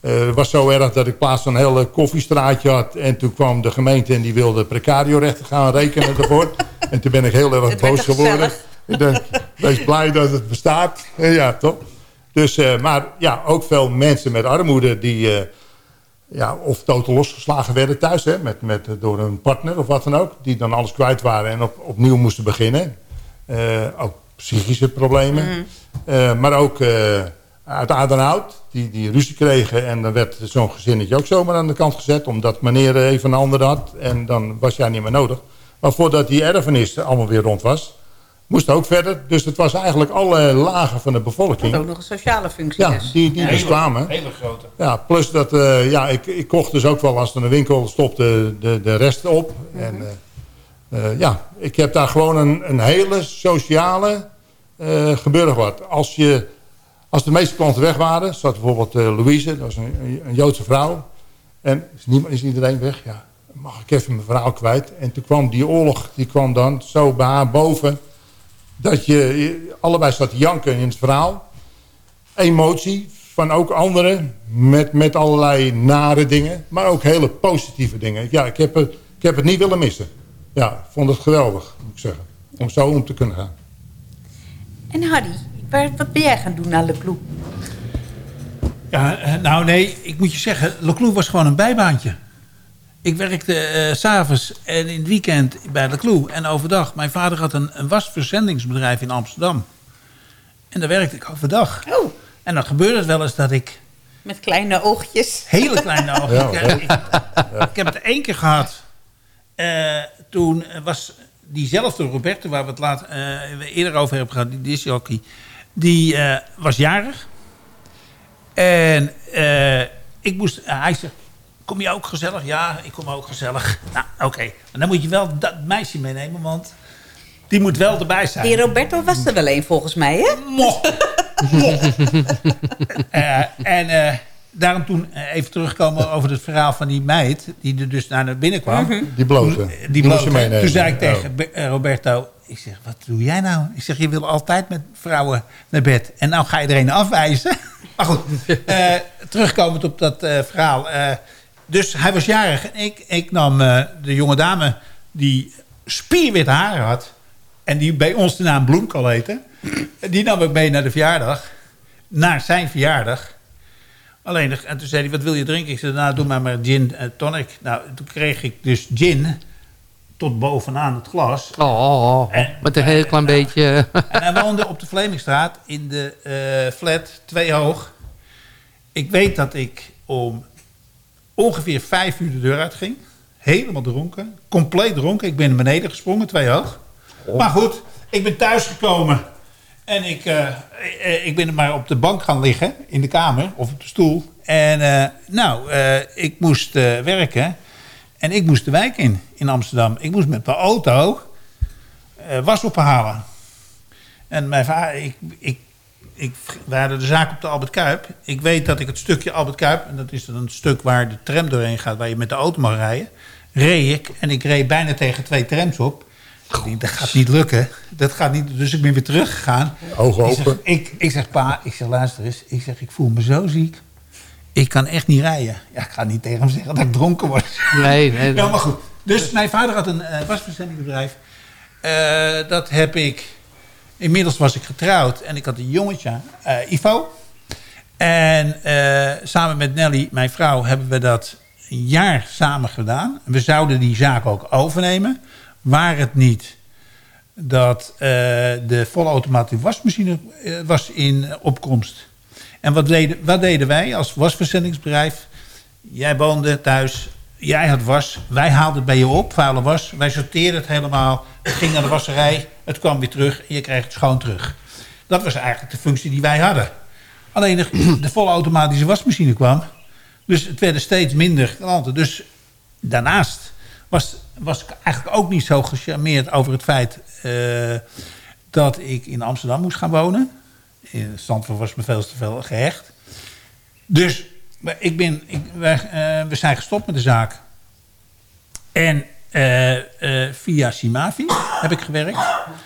Eh, Het was zo erg dat ik plaats van een hele koffiestraatje had. En toen kwam de gemeente en die wilde precario-rechten gaan rekenen ervoor. en toen ben ik heel erg Het boos geworden. Ik denk, wees blij dat het bestaat. Ja, toch? Dus, eh, maar ja, ook veel mensen met armoede die eh, ja, of totaal losgeslagen werden thuis. Hè, met, met, door een partner of wat dan ook. Die dan alles kwijt waren en op, opnieuw moesten beginnen. Eh, ook psychische problemen. Eh, maar ook eh, uit Adenhout. Die, die ruzie kregen. En dan werd zo'n gezinnetje ook zomaar aan de kant gezet. Omdat meneer even een ander had. En dan was jij niet meer nodig. Maar voordat die erfenis allemaal weer rond was. Moest ook verder. Dus het was eigenlijk alle lagen van de Dat bevolking. had ook nog een sociale functie Ja, dus. die, die Ja. dus kwamen. Hele grote. Ja, plus dat, eh, ja, ik, ik kocht dus ook wel als er een winkel stopte de, de rest op. En eh, eh, ja, ik heb daar gewoon een, een hele sociale eh gebeuren gehad. Als, je, als de meeste klanten weg waren, zat bijvoorbeeld eh, Louise, dat was een, een Joodse vrouw. En is, niemand, is iedereen weg? Ja, mag ik even mijn verhaal kwijt? En toen kwam die oorlog, die kwam dan zo bij haar boven. Dat je, allebei zat te janken in het verhaal emotie van ook anderen met, met allerlei nare dingen, maar ook hele positieve dingen. Ja, ik heb het, ik heb het niet willen missen. Ja, vond het geweldig, moet ik zeggen, om zo om te kunnen gaan. En Harry, wat ben jij gaan doen naar Le Clou? Ja, eh, nou nee, ik moet je zeggen, Leclou was gewoon een bijbaantje. Ik werkte eh, s s'avonds en in het weekend bij Leclou. En overdag, mijn vader had een, een wasverzendingsbedrijf in Amsterdam. En daar werkte ik overdag. Oh, En dan gebeurde het wel eens dat ik met kleine oogjes. hele kleine. Ja, ik, ik, ik heb het één keer gehad. Eh, toen was diezelfde Roberto, waar we het laat, eh, eerder over hebben gehad, die discjockey, die eh, was jarig. En eh, ik moest, eh, hij zegt, kom je ook gezellig? Ja, ik kom ook gezellig. Nou, oké. Maar dan moet je wel dat meisje meenemen, want die moet wel erbij zijn. Die Roberto was er wel een volgens mij, hè? Mo. Mo. En daarom toen eh, even terugkomen over het verhaal van die meid... die er dus naar binnen kwam. Die blote, Toen, die, die blote. meenemen. Toen zei ik tegen Oh. Eh, Roberto... Ik zeg, wat doe jij nou? Ik zeg, je wil altijd met vrouwen naar bed. En nou ga je er een afwijzen. Maar goed, eh, terugkomend op dat eh, verhaal. eh, dus hij was jarig. En ik, ik nam eh, de jonge dame die spierwit haar had... en die bij ons de naam Bloemkool heette... die nam ik mee naar de verjaardag. Naar zijn verjaardag. Alleen, en toen zei hij, wat wil je drinken? Ik zei, nou, doe maar maar gin en tonic. Nou, toen kreeg ik dus gin tot bovenaan het glas. Oh, oh, oh. En- met een heel klein beetje... En hij woonde op de Vlemingstraat in de eh, flat, twee hoog. Ik weet dat ik om ongeveer vijf uur de deur uitging. Helemaal dronken. Compleet dronken. Ik ben naar beneden gesprongen, twee hoog. Maar goed, ik ben thuisgekomen. En ik, eh, ik ben maar op de bank gaan liggen in de kamer of op de stoel. En eh, nou, ik moest werken. En ik moest de wijk in, in Amsterdam. Ik moest met mijn auto was ophalen. En mijn vader, ik, ik, ik, we hadden de zaak op de Albert Kuip. Ik weet dat ik het stukje Albert Kuip, en dat is dan een stuk waar de tram doorheen gaat, waar je met de auto mag rijden, reed ik. En ik reed bijna tegen twee trams op. Ik denk, dat gaat niet lukken. Dat gaat niet, dus ik ben weer teruggegaan. Ogen Ik zeg, open. ik, ik zeg, pa, ik zeg, luister eens. Ik zeg, ik voel me zo ziek. ik kan echt niet rijden. Ja, ik ga niet tegen hem zeggen dat ik dronken word. Nee, nee. Ja, maar goed. Dus mijn vader had een eh wasverzendingbedrijf. Eh, dat heb ik... Inmiddels was ik getrouwd en ik had een jongetje, eh, Ivo. En eh, samen met Nelly, mijn vrouw, hebben we dat een jaar samen gedaan. We zouden die zaak ook overnemen. Waar het niet dat eh, de volautomatische wasmachine eh, was in opkomst. En wat deden, wat deden wij als wasverzendingsbedrijf? Jij woonde thuis, jij had was, wij haalden het bij je op, vuile was. Wij sorteerden het helemaal, het ging naar de wasserij, het kwam weer terug en je kreeg het schoon terug. Dat was eigenlijk de functie die wij hadden. Alleen de, volautomatische wasmachine kwam, dus het werden steeds minder klanten. Dus daarnaast was, was ik eigenlijk ook niet zo gecharmeerd over het feit eh, dat ik in Amsterdam moest gaan wonen. In Zandvoort was me veel te veel gehecht. Dus maar ik ben, ik, wij, eh, we zijn gestopt met de zaak. En eh, eh, via Simavi heb ik gewerkt.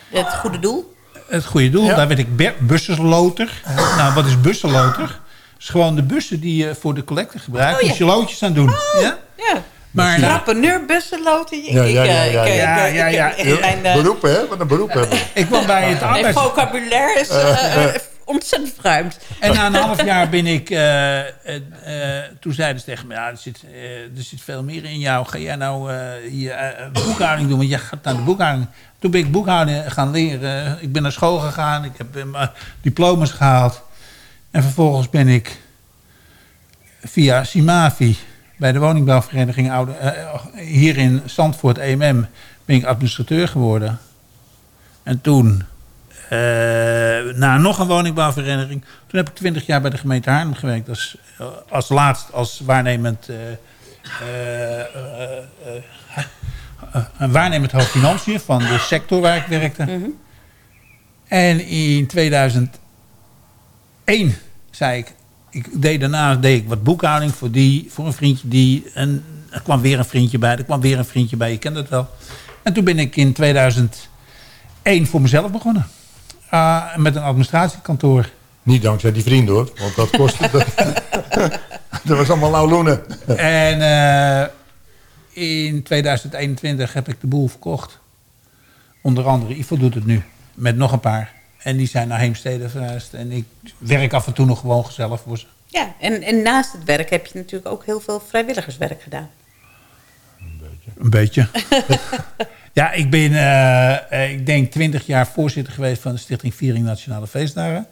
Het goede doel. Het goede doel, daar werd ik bussenloter. Nou, wat is bussenloter? Dat is gewoon de bussen die je voor de collecte gebruikt. Oh, ja. Je loodjes aan doen. Ja? Ja. Maar, Rappeneur, bussenloten. Ik, Ja, ja, ja, ik, ja, eh, ja. ik, Ja, ja, ik-. Mijn, eh, Beroepen, hè? Wat een beroep hebben. ik kwam bij het mijn arbeids... vocabulaire is eh, eh, ontzettend verruimd. En na een half jaar ben ik... eh, eh, eh, toen zeiden ze tegen me... Ja, er, zit, eh, er zit veel meer in jou. Ga jij nou eh, eh, boekhouding doen? Want jij gaat naar de boekhouding. Toen ben ik boekhouding gaan leren. Ik ben naar school gegaan. Ik heb eh, mijn diploma's gehaald. En vervolgens ben ik via Simavi... bij de woningbouwvereniging Oude, eh, hier in Zandvoort, EMM... ben ik administrateur geworden. En toen... Eh, na nog een woningbouwvereniging. Toen heb ik twintig jaar bij de gemeente Haarlem gewerkt. Als, eh, als laatst als waarnemend... eh, eh, eh, eh, eh, waarnemend hoofd financiën van de sector waar ik werkte. En in 2001 zei ik... ik deed daarna deed ik wat boekhouding voor, die, voor een vriendje die... En er kwam weer een vriendje bij, er kwam weer een vriendje bij. Je kent het wel. En toen ben ik in 2001 voor mezelf begonnen. Ah, met een administratiekantoor. Niet dankzij die vrienden hoor. Want dat kostte... dat, dat was allemaal lauwloenen. En eh, in 2021 heb ik de boel verkocht. Onder andere, Ivo doet het nu. Met nog een paar. En die zijn naar Heemstede verhuisd. En ik werk af en toe nog gewoon gezellig voor ze. Ja, en, en naast het werk heb je natuurlijk ook heel veel vrijwilligerswerk gedaan. Een beetje. ja, ik ben, eh, ik denk, 20 jaar voorzitter geweest van de Stichting Viering Nationale Feestdagen.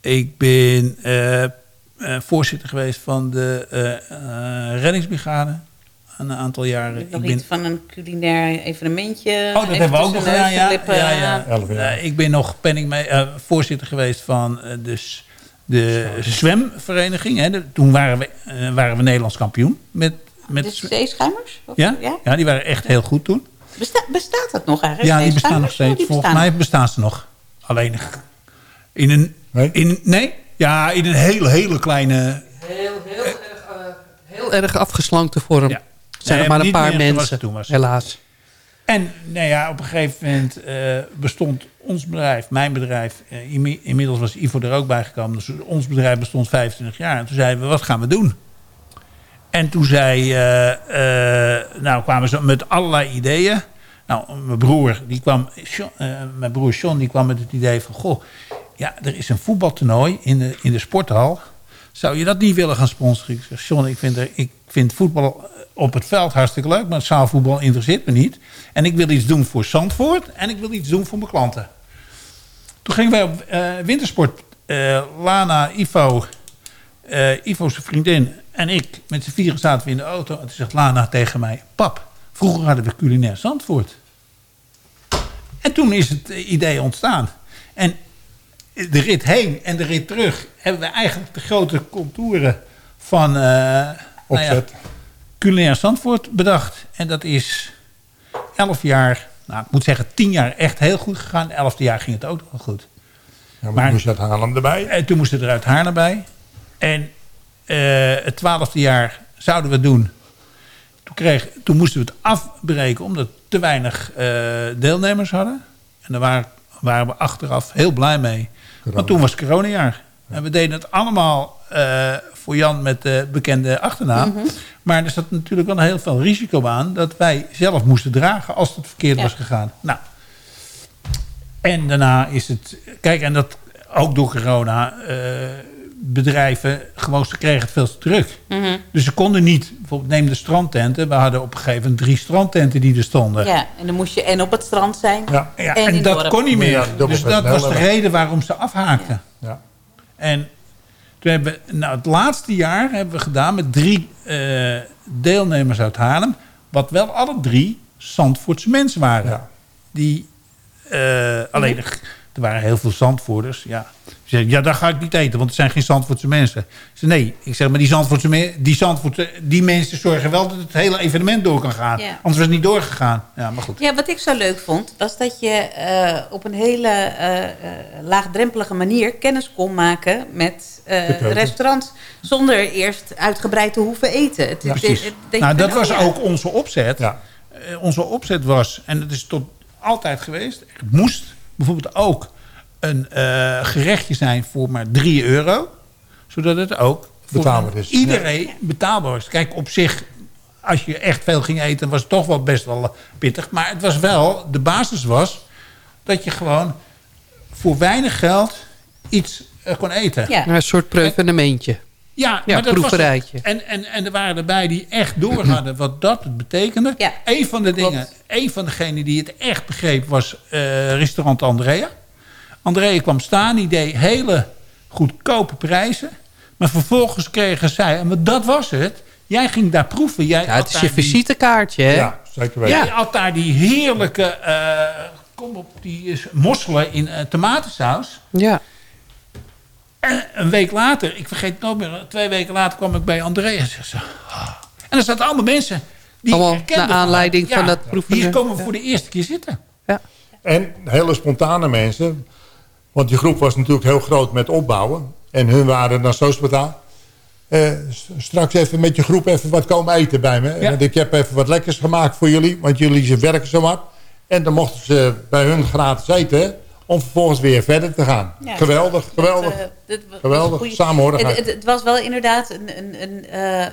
Ik ben eh, eh, voorzitter geweest van de eh, eh, reddingsbrigade. Een aantal jaren. Nog ik ben, iets van een culinair evenementje. Oh, dat even hebben we ook nog gedaan, ja. lippen, ja, ja. eh, Elf ik ben nog penning mee, eh, voorzitter geweest van eh, de, zwemvereniging. Hè. De- toen waren we, waren we Nederlands kampioen. Met, met De zeeschuimers? Ja? Ja, die waren echt heel goed toen. Besta- bestaat dat nog eigenlijk? Ja, die bestaan nog steeds. Oh, die Volgens mij bestaan ze nog. Alleen in een... Nee? In, nee? Ja, in een hele, hele kleine... Heel, heel, erg, eh, heel erg afgeslankte vorm. Ja. Zijn Nee, er maar een paar mensen, het toen was. helaas. En nou ja, op een gegeven moment eh, bestond ons bedrijf, mijn bedrijf... eh, inmi- inmiddels was Ivo er ook bij gekomen. Dus ons bedrijf bestond 25 jaar. En toen zeiden we, wat gaan we doen? En toen zei... eh, nou, kwamen ze met allerlei ideeën. Nou, mijn broer, die kwam, mijn broer John, die kwam met het idee van... Goh, ja, er is een voetbaltoernooi in de, in de sporthal. Zou je dat niet willen gaan sponsoren? Ik zeg, John, ik vind, er, ik vind voetbal op het veld hartstikke leuk... maar zaalvoetbal interesseert me niet. En ik wil iets doen voor Zandvoort... en ik wil iets doen voor mijn klanten. Toen gingen wij op eh, wintersport. eh, Lana, Ivo, eh, Ivo's vriendin en ik... met z'n vieren zaten we in de auto. En toen zegt Lana tegen mij... Pap, vroeger hadden we culinair Zandvoort. En toen is het idee ontstaan. En de rit heen en de rit terug... hebben we eigenlijk de grote contouren van... nou Opzet. Culinair Zandvoort bedacht. En dat is elf jaar... Nou, ik moet zeggen, tien jaar echt heel goed gegaan. Elfde jaar ging het ook nog wel goed. Ja, maar, Maar- moest je het Haarlem erbij. En toen moest er eruit Haarlem bij. En eh, het twaalfde jaar zouden we het doen. Toen, kreeg, toen moesten we het afbreken omdat we te weinig eh, deelnemers hadden. En daar waren, waren we achteraf heel blij mee. Want toen was coronajaar. En we deden het allemaal eh, voor Jan met de bekende achternaam. Mhm. Maar er zat natuurlijk wel heel veel risico aan... dat wij zelf moesten dragen als het verkeerd Ja. was gegaan. Nou, en daarna is het... Kijk, en dat ook door corona... eh, bedrijven gewoon, ze kregen het veel te druk. Mhm. Dus ze konden niet... Bijvoorbeeld neem de strandtenten. We hadden op een gegeven moment drie strandtenten die er stonden. Ja, en dan moest je en op het strand zijn. Ja. Ja, En dat dorp. kon niet meer. Ja, dus dat was de reden waarom ze afhaakten. Ja. En hebben we, nou, het laatste jaar hebben we gedaan met drie eh, deelnemers uit Haarlem. Wat wel alle drie Zandvoortse mensen waren. Ja. Die, eh, alleen, er, er waren heel veel Zandvoerders. Ja. Ze ja, daar ga ik niet eten, want het zijn geen Zandvoortse mensen. Ze nee, ik zeg, maar die Zandvoortse, me- die Zandvoortse die mensen zorgen wel dat het hele evenement door kan gaan. Ja. Anders was het niet doorgegaan. Ja, maar goed. Ja, wat ik zo leuk vond, was dat je eh, op een hele eh, eh, laagdrempelige manier kennis kon maken met eh, De keuken. restaurants. Zonder eerst uitgebreid te hoeven eten. Het, Ja, het- precies. het- het- nou, dat was ook onze opzet. Ja. Eh, onze opzet was, en dat is tot altijd geweest... er moest bijvoorbeeld ook een eh, gerechtje zijn voor maar 3 euro. Zodat het ook voor Betaalbaar is. iedereen betaalbaar is. Kijk, op zich, als je echt veel ging eten... was het toch wel best wel pittig. Maar het was wel, de basis was... dat je gewoon voor weinig geld iets eh, kon eten. Ja. Een soort preuvenementje. Ja, Ja, maar dat proeverijtje. En, en, en er waren erbij die echt door hadden wat dat betekende. Ja, een van de klopt. dingen, een van degenen die het echt begreep was eh, restaurant Andrea. Andrea kwam staan, die deed hele goedkope prijzen. Maar vervolgens kregen zij, en dat was het. Jij ging daar proeven. Jij Ja, had het is je die- visitekaartje, hè? ja, zeker weten. Jij had daar die heerlijke, eh, kom op, die is mosselen in eh, tomatensaus. Ja. En een week later, ik vergeet het nooit meer, twee weken later kwam ik bij Andrea. En, zei ze, en er zaten allemaal mensen die Allemaal herkenden naar aanleiding van dat proeven. Hier komen we voor de eerste keer zitten. En hele spontane mensen. Want die groep was natuurlijk heel groot met opbouwen. En hun waren dan zo spontaan. eh, straks even met je groep even wat komen eten bij me. Ja. Want ik heb even wat lekkers gemaakt voor jullie. Want jullie ze werken zo hard. En dan mochten ze bij hun gratis eten. Om vervolgens weer verder te gaan. Ja. geweldig, geweldig. Dat, eh, dat Geweldig, samenhorigheid. Het, het, het was wel inderdaad een, een, een, eh,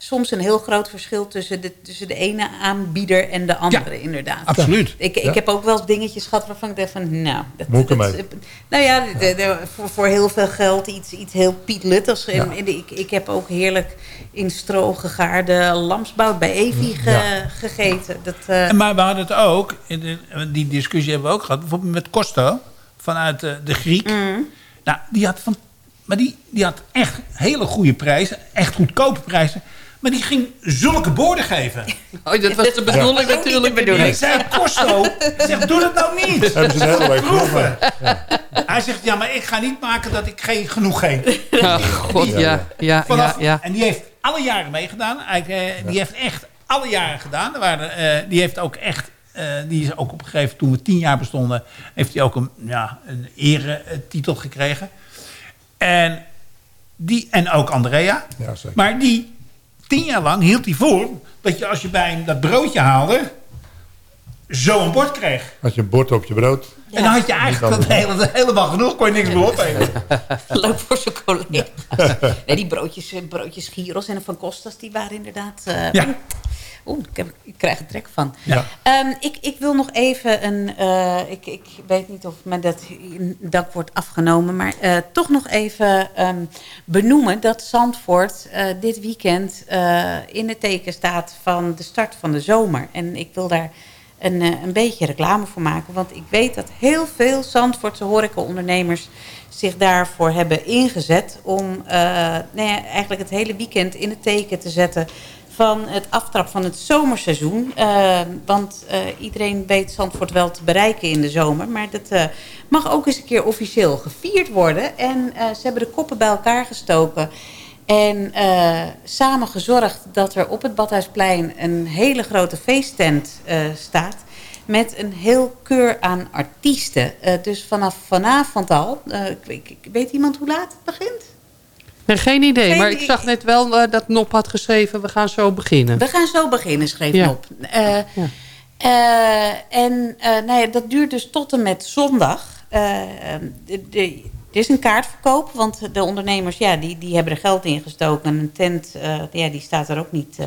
soms een heel groot verschil tussen de, tussen de ene aanbieder en de andere, inderdaad. Absoluut. Ik, ik Ja. heb ook wel eens dingetjes gehad waarvan ik dacht van, nou... Dat, dat- ermee? nou ja, de- de- voor, voor heel veel geld iets, iets heel pietluttigs. En, en ik, ik heb ook heerlijk in stro gegaarde lamsbout bij Evi ge- gegeten. Dat, eh, Maar we hadden het ook, in de, die discussie hebben we ook gehad. Bijvoorbeeld met Costo, vanuit eh, de Griek. Mm. Nou, die had, van, maar die, die had echt hele goede prijzen. Echt goedkope prijzen. Maar die ging zulke borden geven. Oh, dat was de bedoeling natuurlijk. Ik zei, Costo, doe dat nou niet. Hebben ze de hele week Proeven. genoeg. Hij zegt, ja, maar ik ga niet maken dat ik geen genoeg geef. God, ja. Ja, ja, Vanaf, ja. En die heeft alle jaren meegedaan. Hij, eh, Die heeft echt alle jaren gedaan. Er waren, eh, die heeft ook echt... eh, die is ook op een gegeven moment, toen we tien jaar bestonden... heeft hij ook een, ja, een eretitel gekregen. En, die, en ook Andrea. Ja, zeker. Maar die tien jaar lang hield hij voor... dat je als je bij hem dat broodje haalde... zo een bord kreeg. Had je een bord op je brood. En dan had je eigenlijk dat hele, helemaal genoeg. kon je niks meer opeten. Leuk voor zijn collega. nee, die broodjes, eh, broodjes gyros en van Costas, die waren inderdaad... eh, Ja. Oeh, ik, heb- ik krijg er trek van. Ja. Ehm, ik, ik wil nog even een... eh, ik, ik weet niet of me dat dak wordt afgenomen... maar eh, toch nog even ehm, benoemen dat Zandvoort eh, dit weekend... eh, in het teken staat van de start van de zomer. En ik wil daar een, eh, een beetje reclame voor maken. Want ik weet dat heel veel Zandvoortse horecaondernemers zich daarvoor hebben ingezet... om eh, nou ja, eigenlijk het hele weekend in het teken te zetten van het aftrap van het zomerseizoen. Eh, want iedereen weet Zandvoort wel te bereiken in de zomer. Maar dat mag ook eens een keer officieel gevierd worden. En ze hebben de koppen bij elkaar gestoken. En eh, samen gezorgd dat er op het Badhuisplein een hele grote feesttent eh, staat. Met een heel keur aan artiesten. Eh, dus vanaf vanavond al. ik, ik- weet iemand hoe laat het begint? Nee, geen idee, Geen maar ik zag net wel dat Nop had geschreven... we gaan zo beginnen. We gaan zo beginnen, schreef Ja. op. Eh, eh, en nou ja, dat duurt dus tot en met zondag. De, de- er is een kaartverkoop, want de ondernemers ja, die, die hebben er geld in gestoken. En een tent eh, ja, die staat er ook niet eh,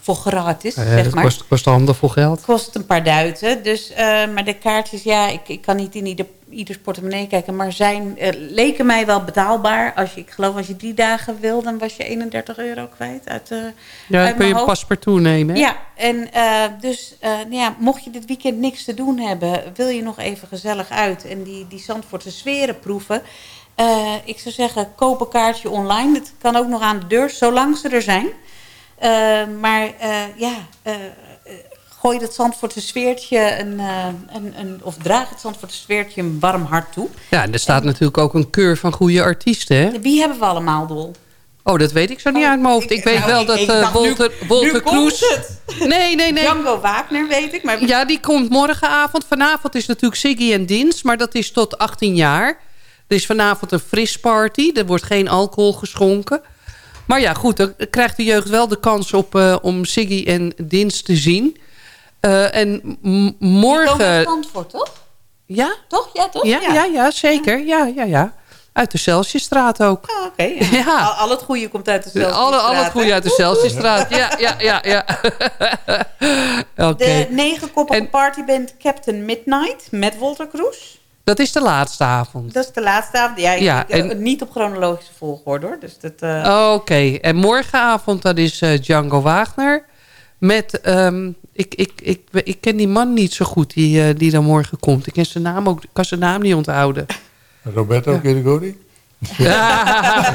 voor gratis, Eh, zeg dat maar. kost, kost handenvol geld. Het kost een paar duiten. Dus, maar de kaartjes, ja, ik, ik kan niet in ieder, ieders portemonnee kijken. Maar zijn, eh, leken mij wel betaalbaar. Als je, ik geloof als je drie dagen wil, dan was je 31 euro kwijt. Uit, eh, Ja, dan kun je een hoofd. paspartout nemen. hè? Ja, en eh, dus nou ja, mocht je dit weekend niks te doen hebben... wil je nog even gezellig uit en die, die Zandvoortse sferen proeven... ik zou zeggen, koop een kaartje online. Dat kan ook nog aan de deur, zolang ze er zijn. Maar ja, gooi dat Zandvoortse sfeertje... Een, eh, een, een, of draag het Zandvoortse sfeertje een warm hart toe. Ja, en er staat natuurlijk ook een keur van goede artiesten. Hè? Wie hebben we allemaal, Dol? Oh, dat weet ik zo niet uit mijn hoofd. Ik weet nou, wel dat ik eh, dacht, nu- Kroes... het. Nee, nee, nee. Django Wagner, weet ik. Maar Ja, die komt morgenavond. Vanavond is natuurlijk Siggy en Dins, maar dat is tot 18 jaar. Er is vanavond een frisparty. Er wordt geen alcohol geschonken. Maar ja, goed, dan krijgt de jeugd wel de kans op, eh, om Siggy en Dins te zien. Eh, en morgen... Zandvoort, toch? Ja? Toch? Ja, toch? Ja, ja, ja, zeker. Ja, ja, ja. Uit de Celsiusstraat ook. Ah, Oké, ja. Ja. Al, al het goede komt uit de Celsiusstraat. Alle, al het goede uit de Celsiusstraat. Ja, ja, ja, ja. Oké. De negenkoppige En- partyband Captain Midnight met Walter Kroes. Dat is de laatste avond. Dat is de laatste avond. Ja, ik- Ja, ik- eh, en- niet op chronologische volgorde hoor. Dus dat, eh, Oké, en morgenavond dat is eh, Django Wagner. Met, ehm, ik, ik, ik, ik ken die man niet zo goed die, eh, die dan morgen komt. Ik ken zijn naam ook, ik kan zijn naam niet onthouden. Roberto Kirigori? Ja,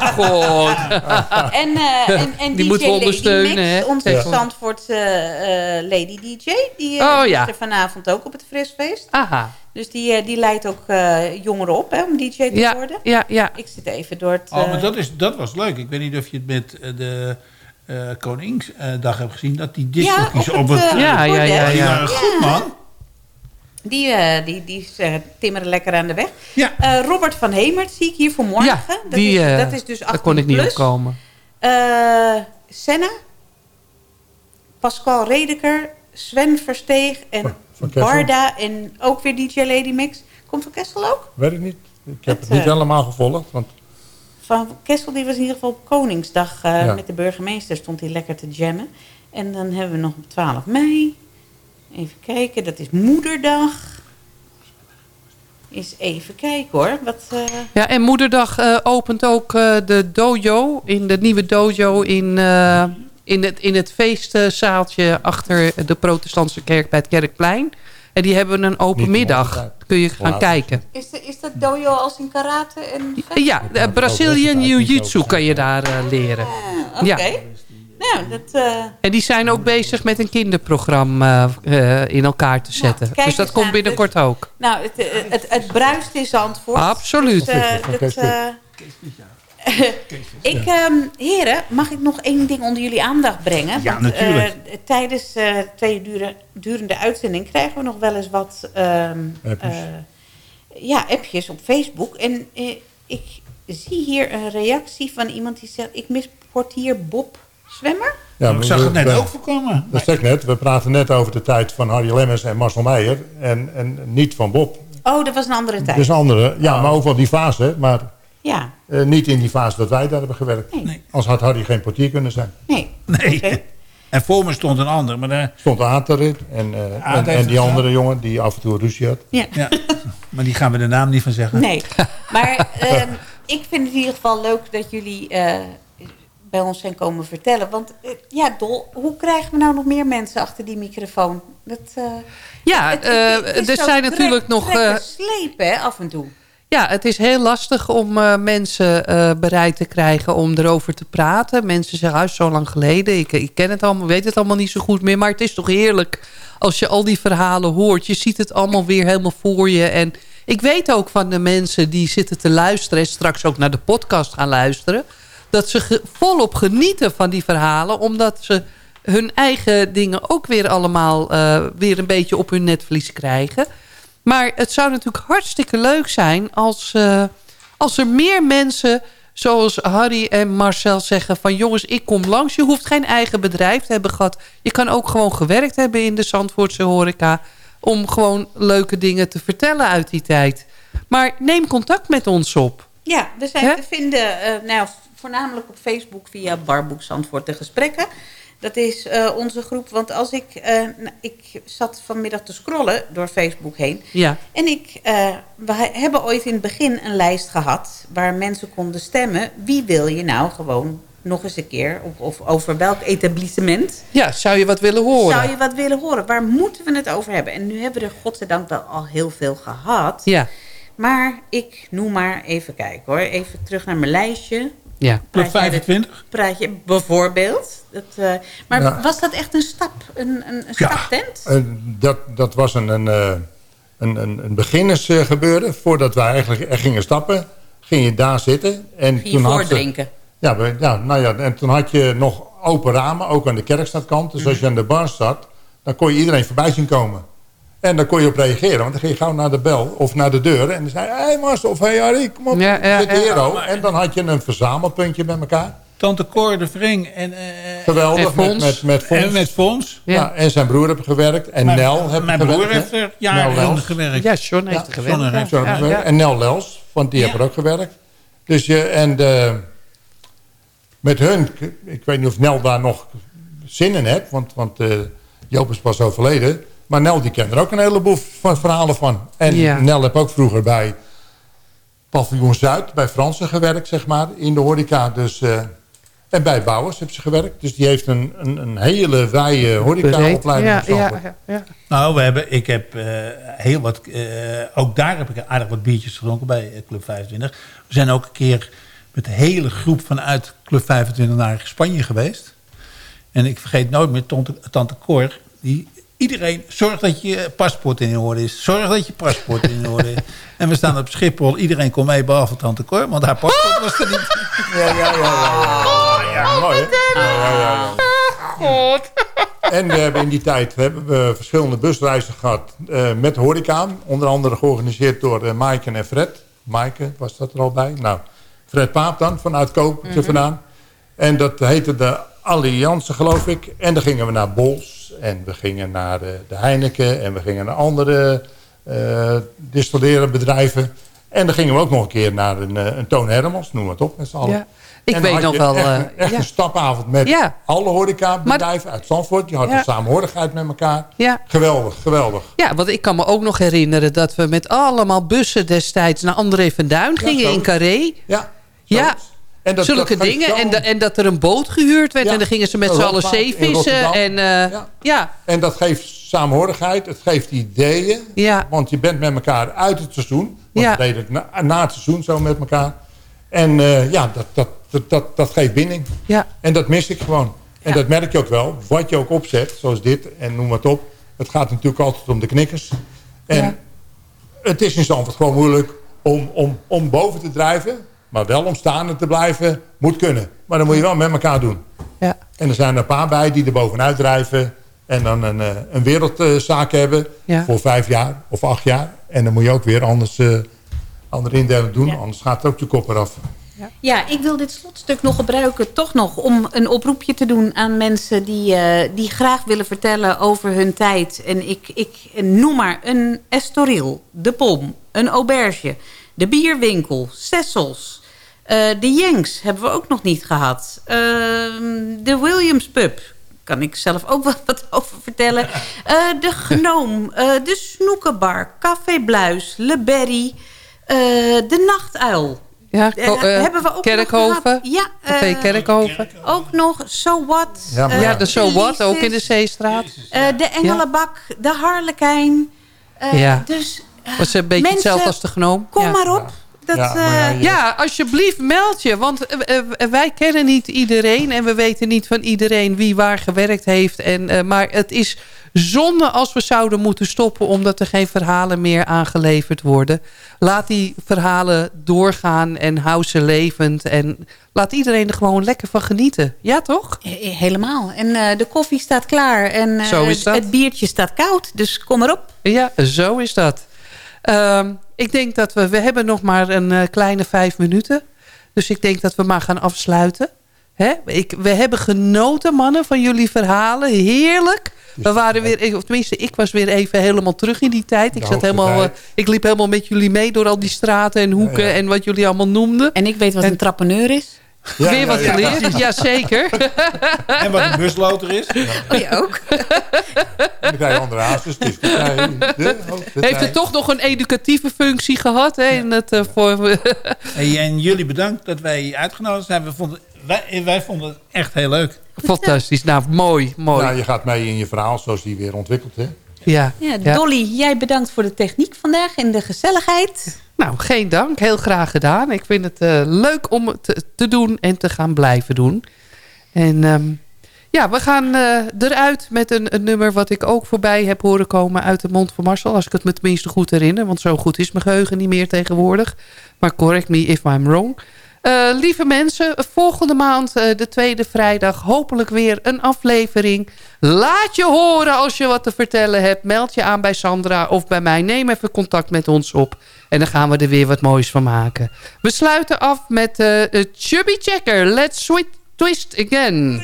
god. en, eh, en, en Die DJ moeten we ondersteunen, hè? onze Ja. Zandvoortse eh, Lady DJ. Die eh, Oh, is ja. er vanavond ook op het Frisfeest. Aha. Dus die, die leidt ook eh, jongeren op hè, om DJ te Ja, worden. ja, ja. Ik zit even door het... Oh, maar dat, is, dat was leuk. Ik weet niet of je het met de eh Koningsdag hebt gezien. Dat die discjockeys Ja, op op het... eh, Ja, ja, ja, ja. goed, man. Die, eh, die, die eh, timmeren lekker aan de weg. Ja. Eh, Robert van Hemert zie ik hier voor morgen. Ja, dat, die, is, eh, dat is dus 18 daar kon ik niet plus. op komen. Eh, Senna, Pascal Redeker, Sven Versteeg en Kessel. Barda en ook weer DJ Lady Mix. Komt van Kessel ook? Weet ik niet. Ik heb Het, het niet eh, helemaal gevolgd. Want Van Kessel die was in ieder geval op Koningsdag eh, Ja. met de burgemeester stond hij lekker te jammen. En dan hebben we nog op 12 mei. Even kijken, dat is Moederdag. Is even kijken hoor. Wat, eh, Ja, en Moederdag eh, opent ook eh, de dojo, in de nieuwe dojo in, eh, in, het, in het feestzaaltje achter de protestantse kerk bij het Kerkplein. En die hebben een open Niet middag. Kun je gaan kijken. is, de, is dat dojo als in karate en Ja, de Brazilian Jiu-Jitsu kan je daar eh, leren. Ah, Oké. Ja. Nou, dat... eh, En die zijn ook bezig met een kinderprogramma eh, in elkaar te zetten. kijk dus dat komt binnenkort ook. Nou, het, het, het bruist in Zandvoort. Absoluut. Dus, eh, dat, eh, ik, ehm, heren, mag ik nog één ding onder jullie aandacht brengen? Ja, Want, natuurlijk. eh, tijdens eh twee dure, durende uitzending krijgen we nog wel eens wat ehm, Appjes. eh, ja, appjes op Facebook. En eh, ik zie hier een reactie van iemand die zegt... ik mis portier Bob Zwemmer. ja, ik zag het net we- ook voorkomen. Dat zeg ik net. We praten net over de tijd van Harry Lemmens en Marcel Meijer. En, en niet van Bob. Oh, dat was een andere tijd. Dus een andere. Ja, maar ook wel die fase. Maar Ja, eh, niet in die fase dat wij daar hebben gewerkt. Nee. Nee. Als had Harry geen portier kunnen zijn. nee. Nee. En voor me stond een ander. Maar, daar- Stond Aad erin. En, eh, Aad en, die andere jongen die af en toe ruzie had. Ja. ja. maar die gaan we de naam niet van zeggen. Nee, maar ehm, ik vind het in ieder geval leuk dat jullie eh, bij ons zijn komen vertellen. Want ja, Dol, hoe krijgen we nou nog meer mensen achter die microfoon? Dat, eh, Ja, het- het- eh, er zijn natuurlijk nog... eh, slepen hè, af en toe. Ja, het is heel lastig om eh, mensen eh, bereid te krijgen om erover te praten. Mensen zeggen, ah, zo lang geleden, ik, ik ken het allemaal, weet het allemaal niet zo goed meer. Maar het is toch heerlijk als je al die verhalen hoort. Je ziet het allemaal weer helemaal voor je. En ik weet ook van de mensen die zitten te luisteren... en straks ook naar de podcast gaan luisteren... dat ze volop genieten van die verhalen... omdat ze hun eigen dingen ook weer allemaal eh, weer een beetje op hun netvlies krijgen... Maar het zou natuurlijk hartstikke leuk zijn als, eh, als er meer mensen... zoals Harry en Marcel zeggen van... jongens, ik kom langs. Je hoeft geen eigen bedrijf te hebben gehad. Je kan ook gewoon gewerkt hebben in de Zandvoortse horeca... om gewoon leuke dingen te vertellen uit die tijd. Maar neem contact met ons op. Ja, we zijn te vinden eh, nou, voornamelijk op Facebook via Barboek Zandvoort de Gesprekken. Dat is eh, onze groep, want als ik, eh, nou, ik zat vanmiddag te scrollen door Facebook heen. Ja. En ik, eh, we hebben ooit in het begin een lijst gehad waar mensen konden stemmen. Wie wil je nou gewoon nog eens een keer, of, of over welk etablissement ja, zou je wat willen horen? zou je wat willen horen? Waar moeten we het over hebben? En nu hebben we er godzijdank wel al heel veel gehad. Ja, Maar ik noem maar even kijken hoor. Even terug naar mijn lijstje. Ja. Club Praat jij 25? Praat je bijvoorbeeld. Dat, eh, maar was dat echt een stap? Een, een, een Ja. staptent? Eh, dat, dat was een, een, eh, een, een, een beginnersgebeuren. Voordat wij eigenlijk er gingen stappen, ging je daar zitten. En Ging je had ze- voordrinken? Ja, we- ja, nou ja, en toen had je nog open ramen, ook aan de kerkstadkant. Dus als je aan de bar zat, dan kon je iedereen voorbij zien komen. En dan kon je op reageren, want dan ging je gauw naar de bel of naar de deur. En dan zei hé hey Marcel of hé hey Harry, kom op, Ja, ja, zit ja. hier ook. En dan had je een verzamelpuntje bij elkaar. Tante Cor de Vring en, eh, Geweldig, En met, Fons. met, met Fons. en met Fons. ja. Ja. en zijn broer heb gewerkt. En Mijn- Nel heb Mijn gewerkt. broer heeft er Nel jaren Lels. gewerkt. Ja, John heeft Ja, er gewerkt. John heeft ja, Zo ja, gewerkt. ja. En Nel Lels, want die Ja. heeft er ook gewerkt. Dus je, en de, met hun, ik weet niet of Nel daar nog zin in heeft, want, want eh, Joop is pas overleden. Maar Nel die kent er ook een heleboel van, verhalen van. En Ja. Nel heeft ook vroeger bij Paviljoen Zuid, bij Fransen gewerkt, zeg maar, in de horeca. Dus, eh, en bij Bouwers heeft ze gewerkt. Dus die heeft een, een, een hele wijde horecaopleiding. Ja, ja, ja, ja. Nou, we hebben, ik heb eh, heel wat, eh, ook daar heb ik aardig wat biertjes gedronken bij Club 25. We zijn ook een keer met de hele groep vanuit Club 25 naar Spanje geweest. En ik vergeet nooit meer tante, tante Cor, die iedereen, zorg dat je paspoort in orde is. Zorg dat je paspoort in orde is. En we staan op Schiphol, iedereen kon mee behalve tante Cor, want haar paspoort was er niet. Ja, ja, ja. ja, ja. Mooi, hè? Ja, ja, ja, ja. En we hebben in die tijd hebben we verschillende busreizen gehad eh, met horeca. Onder andere georganiseerd door uh, Maaike en Fred. Maaike was dat er al bij. Nou, Fred Paap dan, vanuit Kopertje vandaan. En dat heette de Alliantie, geloof ik. En dan gingen we naar Bols. En we gingen naar de, de Heineken. En we gingen naar andere uh, distilleren bedrijven. En dan gingen we ook nog een keer naar een, uh, een Toon Hermans, noem het op met z'n allen. Ja. Ik weet nog wel... Echt, een- echt ja. een stapavond met Ja. alle horecabedrijven uit Zandvoort. Je had Ja. een samenhorigheid met elkaar. Ja. Geweldig, geweldig. ja, want ik kan me ook nog herinneren... dat we met allemaal bussen destijds naar André van Duin gingen in Carré. Ja, Ja. En dat- Zulke dat dingen. En, da- en dat er een boot gehuurd werd. Ja. En dan gingen ze met z'n allen zeevissen. En eh, Ja. ja. En dat geeft samenhorigheid, het geeft ideeën. Ja. Want je bent met elkaar uit het seizoen. Want Ja. we deden het na, na het seizoen zo met elkaar. En eh, ja, dat, dat, dat, dat, dat geeft binding. Ja. En dat mis ik gewoon. En dat merk je ook wel. Wat je ook opzet, zoals dit en noem het op. Het gaat natuurlijk altijd om de knikkers. En het is in Zandvoort gewoon moeilijk om, om, om boven te drijven. Maar wel om staande te blijven, moet kunnen. Maar dan moet je wel met elkaar doen. Ja. En er zijn er een paar bij die er bovenuit drijven. En dan een, eh, een wereldzaak hebben. Ja. Voor vijf jaar of acht jaar. En dan moet je ook weer anders, eh andere indeling doen. Ja. Anders gaat het ook je kop eraf. Ja, ik wil dit slotstuk nog gebruiken, toch nog, om een oproepje te doen aan mensen die, eh, die graag willen vertellen over hun tijd. En ik, ik noem maar een Estoril, de Pom, een Auberge, de Bierwinkel, Sessels, eh, de Jenks hebben we ook nog niet gehad. Ehm, de Williams Pub, kan ik zelf ook wel wat over vertellen. Eh, de Gnoom, eh, de Snoekenbar, Café Bluis, Le Berry, eh, de Nachtuil. Ja, hebben we ook Kerkhoven. gehad? Ja, Café Kerkhoven. ook nog So What. Ja, de So What, ook in de Zeestraat. eh, de Engelenbak, de Harlekijn. Eh, Ja. Dus Was een beetje mensen, hetzelfde als de gnoom. Kom ja. maar op. Dat, Ja, maar eh, ja, je- Ja, alsjeblieft meld je. Want eh, eh, wij kennen niet iedereen. En we weten niet van iedereen wie waar gewerkt heeft. En, eh, maar het is zonde als we zouden moeten stoppen... omdat er geen verhalen meer aangeleverd worden. Laat die verhalen doorgaan en hou ze levend. En laat iedereen er gewoon lekker van genieten. Ja, toch? he- helemaal. En eh, de koffie staat klaar. En eh, Zo is dat. het biertje staat koud. Dus kom maar op. Ja, zo is dat. Ehm, ik denk dat we... We hebben nog maar een eh, kleine vijf minuten. Dus ik denk dat we maar gaan afsluiten. Hè? Ik, we hebben genoten, mannen, van jullie verhalen. Heerlijk. We waren weer, of tenminste, ik was weer even helemaal terug in die tijd. Ik, zat helemaal, eh, ik liep helemaal met jullie mee door al die straten en hoeken Ja, ja. en wat jullie allemaal noemden. En ik weet wat een trappeneur is. Ja, weer ja, wat ja. geleerd, jazeker. En wat een busloter is. Oh, je ook? Met hij andere de hoogste Heeft het toch nog een educatieve functie gehad? Hè, in het, eh, voor, Hey, en jullie bedankt dat wij uitgenodigd zijn. We vonden, wij, wij vonden het echt heel leuk. Fantastisch. Nou, mooi, mooi. Nou, je gaat mee in je verhaal zoals die weer ontwikkelt. Hè? ja. Ja, Ja. Dolly, jij bedankt voor de techniek vandaag en de gezelligheid. Nou, geen dank. Heel graag gedaan. Ik vind het eh, leuk om het te, doen en te gaan blijven doen. En ehm, ja, we gaan eh, eruit met een, een nummer wat ik ook voorbij heb horen komen uit de mond van Marcel. Als ik het me tenminste goed herinner, want zo goed is mijn geheugen niet meer tegenwoordig. Maar correct me if I'm wrong. Eh, lieve mensen, volgende maand, de tweede vrijdag, hopelijk weer een aflevering. Laat je horen als je wat te vertellen hebt. Meld je aan bij Sandra of bij mij. Neem even contact met ons op. En dan gaan we er weer wat moois van maken. We sluiten af met eh, Chubby Checker. Let's twist again.